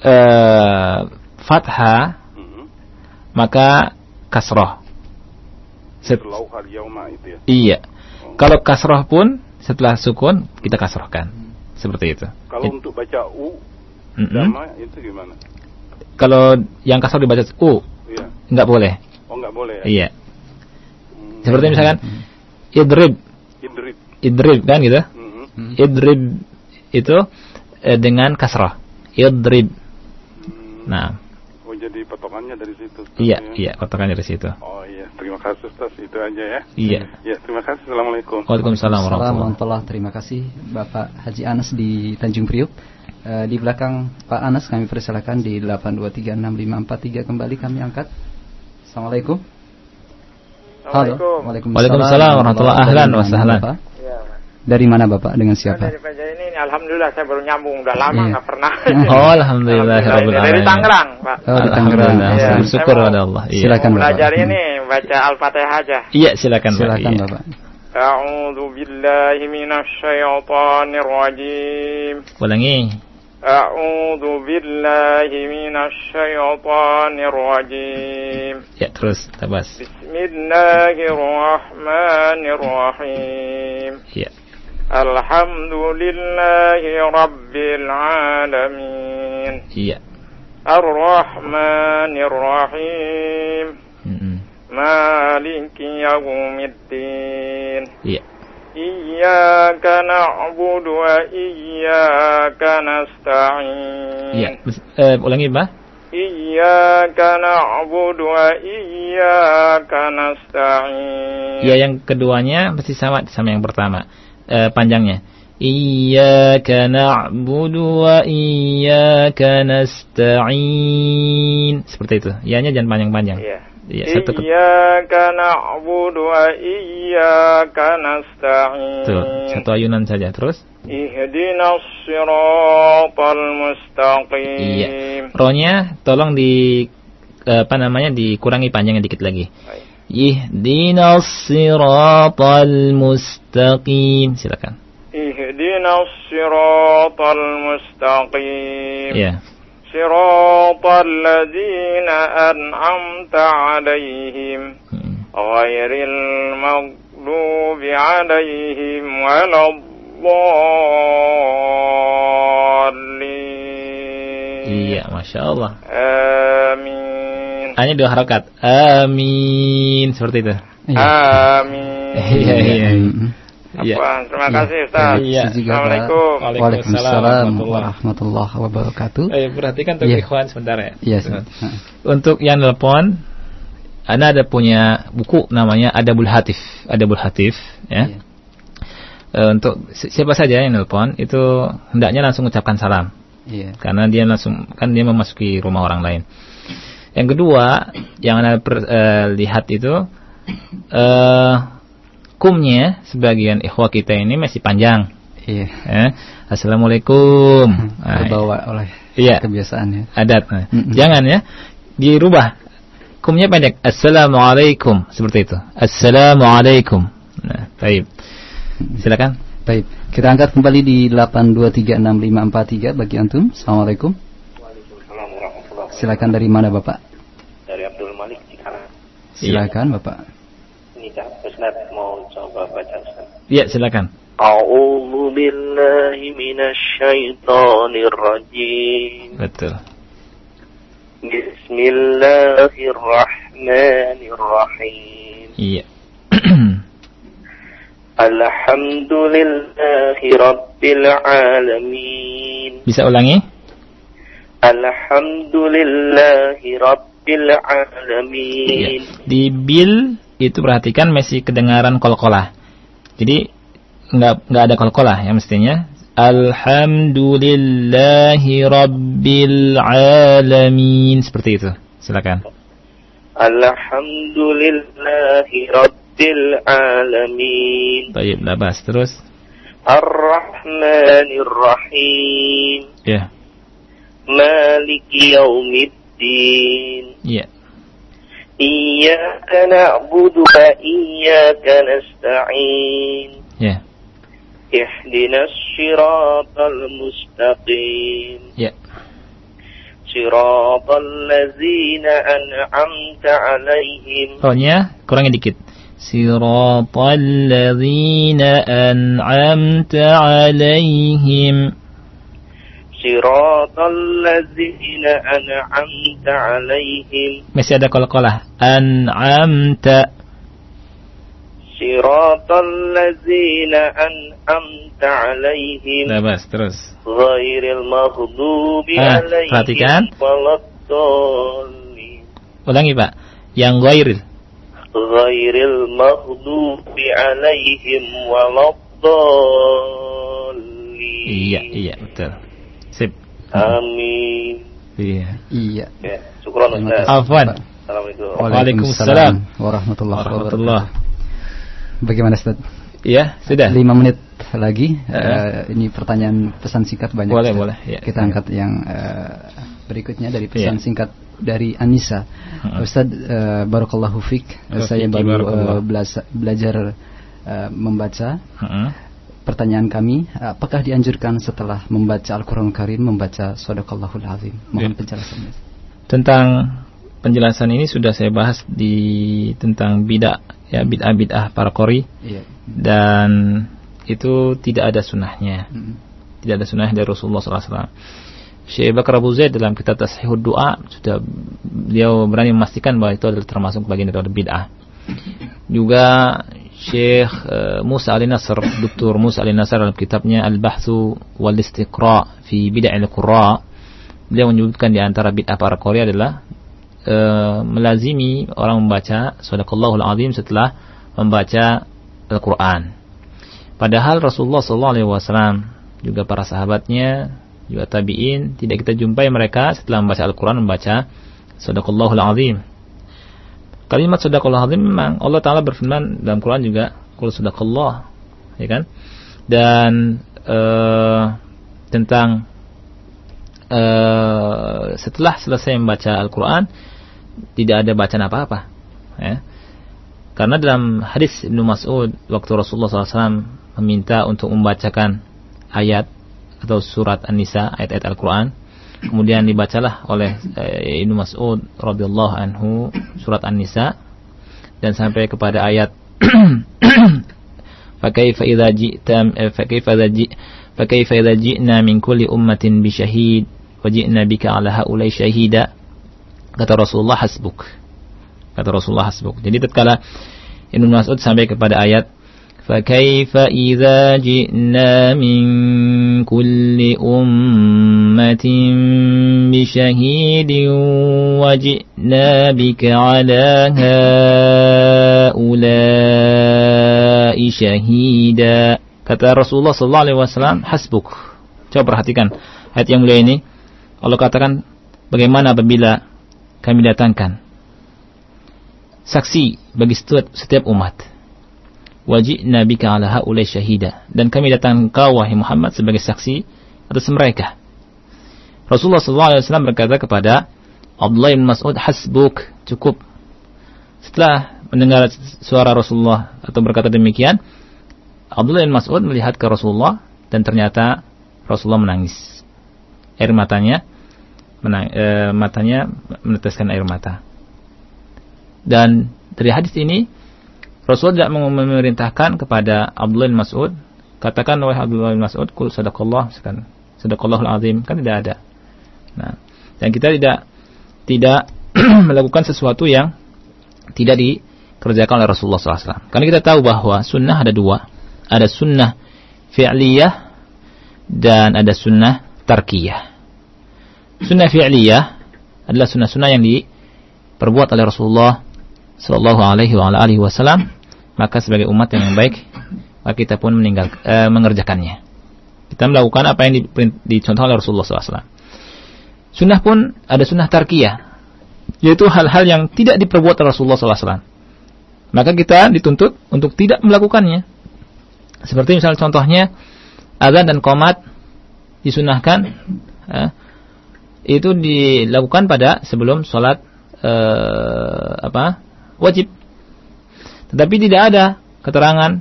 eh fathah Mhm. maka kasroh. Set- itu ya Iya. Kalau kasroh pun setelah sukun kita kasrohkan. Seperti itu. kalau It- untuk baca u Mm-mm. dama itu gimana Kalau yang kasroh dibaca u iya nggak boleh. oh nggak boleh ya Iya. Hmm. Seperti misalkan idrib, idrit idrib kan gitu. Hmm. Idrib itu eh, dengan kasroh. Idrib. Hmm. Nah, oh jadi patokannya dari situ iya ya? iya kotakannya dari situ. oh iya terima kasih Ustaz itu aja ya Iya. ya terima kasih assalamualaikum Waalaikumsalam warahmatullahi wabarakatuh. Terima kasih Bapak Haji Anas di Tanjung Priuk. Eh, di belakang Pak Anas kami persilakan di 8236543 kembali kami angkat. Assalamualaikum. Halo. Assalamualaikum. Waalaikumsalam warahmatullahi Dari ahlan wa sahlan. Bapak? Ya. Dari mana Bapak dengan siapa? dari ini alhamdulillah saya baru nyambung udah lama Iya. nggak pernah. Oh, alhamdulillah rabbil Dari. Tangerang, Pak. Oh, di Tangerang. Alhamdulillah. Iya. Bersyukur Saya mau- pada Allah. Iya. Silakan, Bapak. belajar ini baca Al-Fatihah aja. Iya, silakan Pak. Silakan Iya. Bapak. A'udzu billahi minasyaitonir rajim. Ulangi. A'udzu billahi minasyaitonir rajim. Ya, terus tabas. Bismillahirrahmanirrahim. Iya. Alhamdulillahi rabbil alamin. Iya. Ar-Rahmanir Rahim. Mm-mm. Maliki yaumiddin. Iya. Iyyaka na'budu wa iyyaka nasta'in. Iya. Eh, ulangi, Mbak. Iyyaka na'budu wa iyyaka nasta'in. Iya, yang keduanya mesti sama sama yang pertama. Eh, panjangnya. Iyyaka na'budu wa iyyaka nasta'in. Seperti itu. Ianya jangan panjang-panjang. Iya. Iya, satu ke- Iyyaka na'budu wa iyyaka nasta'in. Tuh, satu ayunan saja. Terus? Ihdinas siratal mustaqim. Iya. Rohnya tolong di apa namanya dikurangi panjangnya dikit lagi. Ihdinas siratal mustaqim. Silakan. Ihdinas siratal mustaqim. Iya. Siratal ladzina an'amta 'alaihim Hmm. ghairil maghdubi 'alaihim waladdallin. Iya, masya Allah. Amin. Hanya dua harakat. Amin. Seperti itu. Amin. Iya, iya. Iya. Apa? Terima Iya. kasih Ustaz. Iya. Pak. Assalamualaikum. Waalaikumsalam warahmatullahi wabarakatuh. Eh, perhatikan tuh Iya. ikhwan sebentar ya. Iya. Heeh. Untuk yang nelpon, Anda ada punya buku namanya Adabul Hatif. Adabul Hatif, ya. Iya. Eh, untuk si- siapa saja yang nelpon itu hendaknya langsung ucapkan salam. Yeah. Karena dia langsung kan dia memasuki rumah orang lain. Yang kedua, yang anda per, uh, lihat itu uh, kumnya sebagian ikhwah kita ini masih panjang. Iya. Eh, Assalamualaikum. Terbawa oleh iya. kebiasaan ya. Adat. Nah. Mm -mm. Jangan ya. Dirubah. Kumnya pendek. Assalamualaikum. Seperti itu. Assalamualaikum. Nah, baik. Silakan. Baik. Kita angkat kembali di 8236543 bagi antum. Assalamualaikum. Waalaikumsalam warahmatullahi Silakan dari mana Bapak? Dari Abdul Malik Cikarang. Silakan iya. Bapak. Ini Ustaz mau coba baca Ustaz. Iya, silakan. A'udzu billahi minasyaitonir rajim. Betul. Bismillahirrahmanirrahim. Iya. Alhamdulillahi Rabbil Alamin. Bisa ulangi? Alhamdulillahi Rabbil Alamin. Ya. Di bil itu perhatikan masih kedengaran kol-kolah. Jadi nggak nggak ada kol-kolah ya mestinya. Alhamdulillahi Rabbil Alamin. Seperti itu. Silakan. Alhamdulillahi Rabbil Alamin. Baik, labas terus. Ar-Rahmanir Rahim. Ya. Maliki Yaumiddin. Ya. Iyyaka na'budu wa iyyaka nasta'in. Ya. Yeah. Ihdinas siratal mustaqim. Ya. Yeah. lazina ladzina an'amta 'alaihim. Tonya kurangin dikit. Siratal ladzina an'amta 'alaihim. صراط الذين أنعمت عليهم masih ada kol-kolah an'amta صراط الذين أنعمت عليهم Nah, bas, terus غير المغضوب ah, عليهم perhatikan ulangi Pak yang ghairil ghairil maghdubi alaihim waladdallin. Iya, iya, betul. Sip. Amin. Iya. Iya. Ya, syukran Ustaz. Afwan. Assalamualaikum. Waalaikumsalam warahmatullahi wabarakatuh. Bagaimana Ustaz? Iya, sudah. 5 menit lagi. Uh, uh, ini pertanyaan pesan singkat banyak. Boleh, Ustaz. boleh. Ya, Kita angkat yang uh, berikutnya dari pesan ya. singkat dari Anissa. Uh-huh. Ustaz uh, barakallahu fik. Uh, saya baru uh, belajar, belajar uh, membaca. Uh-huh. Pertanyaan kami, apakah dianjurkan setelah membaca Al-Qur'an Karim membaca Shadaqallahul Azim? Mohon yeah. penjelasannya. Tentang penjelasan ini sudah saya bahas di tentang bidah ya bid'ah bid'ah para kori yeah. dan itu tidak ada sunnahnya. Mm-hmm. Tidak ada sunnah dari Rasulullah SAW. Syekh Bakar Abu Zaid dalam kitab Tasihud Doa sudah beliau berani memastikan bahwa itu adalah termasuk bagian dari bid'ah. Juga Syekh uh, Musa Ali Nasr, Dr. Musa Ali Nasr dalam kitabnya Al-Bahthu wal Istiqra fi Bid'ah al-Qurra, beliau menyebutkan di antara bid'ah para Korea adalah uh, melazimi orang membaca Sadaqallahul Azim setelah membaca Al-Qur'an. Padahal Rasulullah SAW juga para sahabatnya juga tabi'in tidak kita jumpai mereka setelah membaca Al-Quran membaca Sadaqallahul Azim kalimat Sadaqallahul Azim memang Allah Ta'ala berfirman dalam Quran juga Qul Sadaqallah ya kan? Dan uh, tentang uh, setelah selesai membaca Al-Quran tidak ada bacaan apa-apa ya. Karena dalam hadis Ibnu Mas'ud waktu Rasulullah SAW meminta untuk membacakan ayat atau surat An-Nisa ayat-ayat Al-Qur'an kemudian dibacalah oleh eh, Ibnu Mas'ud radhiyallahu anhu surat An-Nisa dan sampai kepada ayat eh, fakaifa idza idza ji'na min kulli ummatin bi syahid wa ji'na bika ala haulai syahida kata Rasulullah hasbuk. Kata Rasulullah hasbuk. Jadi tatkala Ibnu Mas'ud sampai kepada ayat فكيف إذا جئنا من كل أمة بشهيد وجئنا بك على هؤلاء شهيدا kata Rasulullah sallallahu alaihi wasallam hasbuk coba perhatikan ayat yang mulia ini Allah katakan bagaimana apabila kami datangkan saksi bagi setiap, setiap umat. Wajib Nabi ala syahida dan kami datang kau wahai Muhammad sebagai saksi atas mereka. Rasulullah SAW berkata kepada Abdullah bin Mas'ud hasbuk cukup. Setelah mendengar suara Rasulullah atau berkata demikian, Abdullah bin Mas'ud melihat ke Rasulullah dan ternyata Rasulullah menangis. Air matanya menang, e, matanya meneteskan air mata. Dan dari hadis ini Rasulullah tidak memerintahkan kepada Abdullah bin Mas'ud katakan wahai Abdullah bin Mas'ud kul sadaqallah sekan sadaqallahul azim kan tidak ada. Nah, dan kita tidak tidak melakukan sesuatu yang tidak dikerjakan oleh Rasulullah SAW. Karena kita tahu bahwa sunnah ada dua, ada sunnah fi'liyah dan ada sunnah tarkiyah. Sunnah fi'liyah adalah sunnah-sunnah yang diperbuat oleh Rasulullah Sallallahu Alaihi Wasallam. Maka sebagai umat yang baik, maka kita pun meninggal e, mengerjakannya. Kita melakukan apa yang dicontoh oleh Rasulullah SAW. Sunnah pun ada sunnah tarkiyah, yaitu hal-hal yang tidak diperbuat oleh Rasulullah SAW. Maka kita dituntut untuk tidak melakukannya. Seperti misalnya contohnya, azan dan komat disunahkan eh, itu dilakukan pada sebelum sholat eh, apa wajib. Tetapi tidak ada keterangan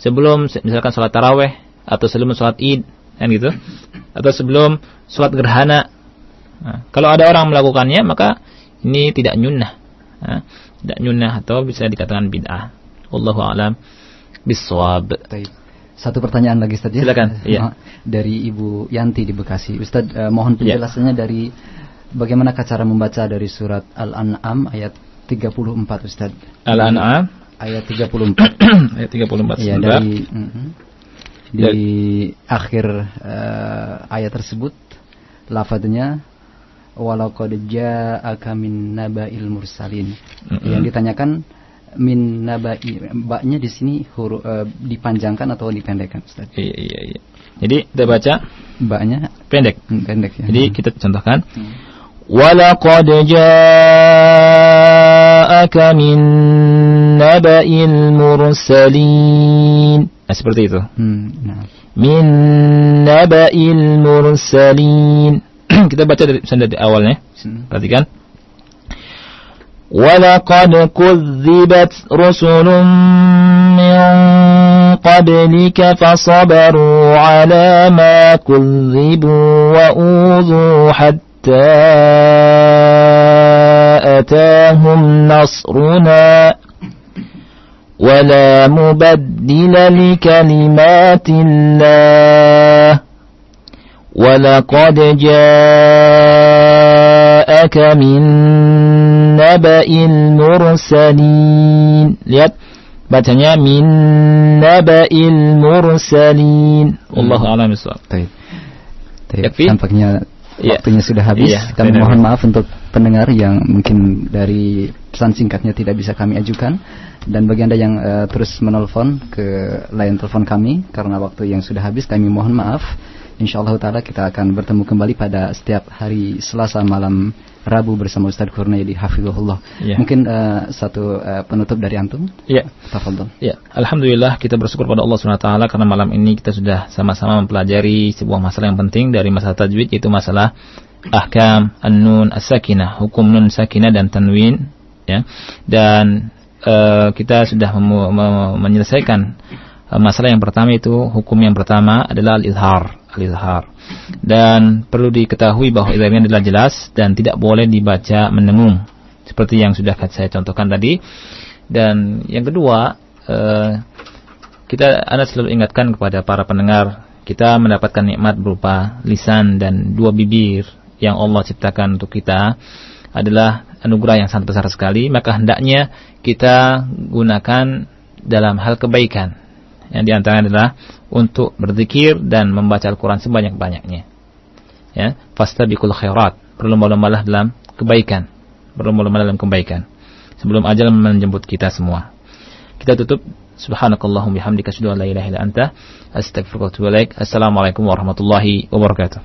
sebelum misalkan sholat taraweh atau sebelum sholat id kan gitu atau sebelum sholat gerhana. Nah, kalau ada orang melakukannya maka ini tidak nyunnah, nah, tidak nyunnah atau bisa dikatakan bid'ah. Wallahu a'lam bisawab. Satu pertanyaan lagi Ustaz ya. Silakan. Iya. Dari Ibu Yanti di Bekasi. Ustaz uh, mohon iya. penjelasannya ya. dari bagaimana cara membaca dari surat Al-An'am ayat 34 Ustaz. Al-An'am ayat 34. ayat 34. Iya dari uh -huh. di dari. akhir uh, ayat tersebut lafadznya walaqad ja'aka min naba'il mursalin. Uh -huh. Yang ditanyakan min nabai baknya di sini huruf uh, dipanjangkan atau dipendekkan Ustaz? Iya iya iya. Jadi kita baca baknya pendek. Hmm, pendek ya. Jadi kita contohkan hmm. Walaqad ja'aka min naba'il mursalin. Nah, seperti itu. Hmm, nah. Min naba'il mursalin. kita baca dari, dari awalnya. Hmm. Perhatikan. ولقد كذبت رسل من قبلك فصبروا على ما كذبوا وأوذوا حتى أتاهم نصرنا ولا مبدل لكلمات الله ولقد جاءك من mursalin. Lihat bacanya min naba'il mursalin. Allahu a'lam bishawab. Baik. Tampaknya ya. waktunya sudah habis. Ya, kami benar. mohon maaf untuk pendengar yang mungkin dari pesan singkatnya tidak bisa kami ajukan dan bagi Anda yang uh, terus menelpon ke line telepon kami karena waktu yang sudah habis kami mohon maaf. Insyaallah taala kita akan bertemu kembali pada setiap hari Selasa malam Rabu bersama Ustaz Kurnaidi Hafizullah. Ya. Mungkin uh, satu uh, penutup dari antum? Ya. Tafadhol. Ya. Alhamdulillah kita bersyukur pada Allah Subhanahu wa taala karena malam ini kita sudah sama-sama mempelajari sebuah masalah yang penting dari masalah tajwid yaitu masalah ahkam an-nun as-sakinah, hukum nun sakinah dan tanwin ya. Dan uh, kita sudah menyelesaikan masalah yang pertama itu hukum yang pertama adalah al-izhar, al-izhar dan perlu diketahui bahwa idhamnya adalah jelas dan tidak boleh dibaca mendengung seperti yang sudah saya contohkan tadi. Dan yang kedua eh, kita anda selalu ingatkan kepada para pendengar kita mendapatkan nikmat berupa lisan dan dua bibir yang Allah ciptakan untuk kita adalah anugerah yang sangat besar sekali. Maka hendaknya kita gunakan dalam hal kebaikan yang di antaranya adalah untuk berzikir dan membaca Al-Quran sebanyak-banyaknya. Ya, fastabiqul khairat, berlomba-lombalah dalam kebaikan, berlomba-lomba dalam kebaikan. Sebelum ajal menjemput kita semua. Kita tutup subhanakallahumma bihamdika asyhadu an la anta astaghfiruka wa. Assalamualaikum warahmatullahi wabarakatuh.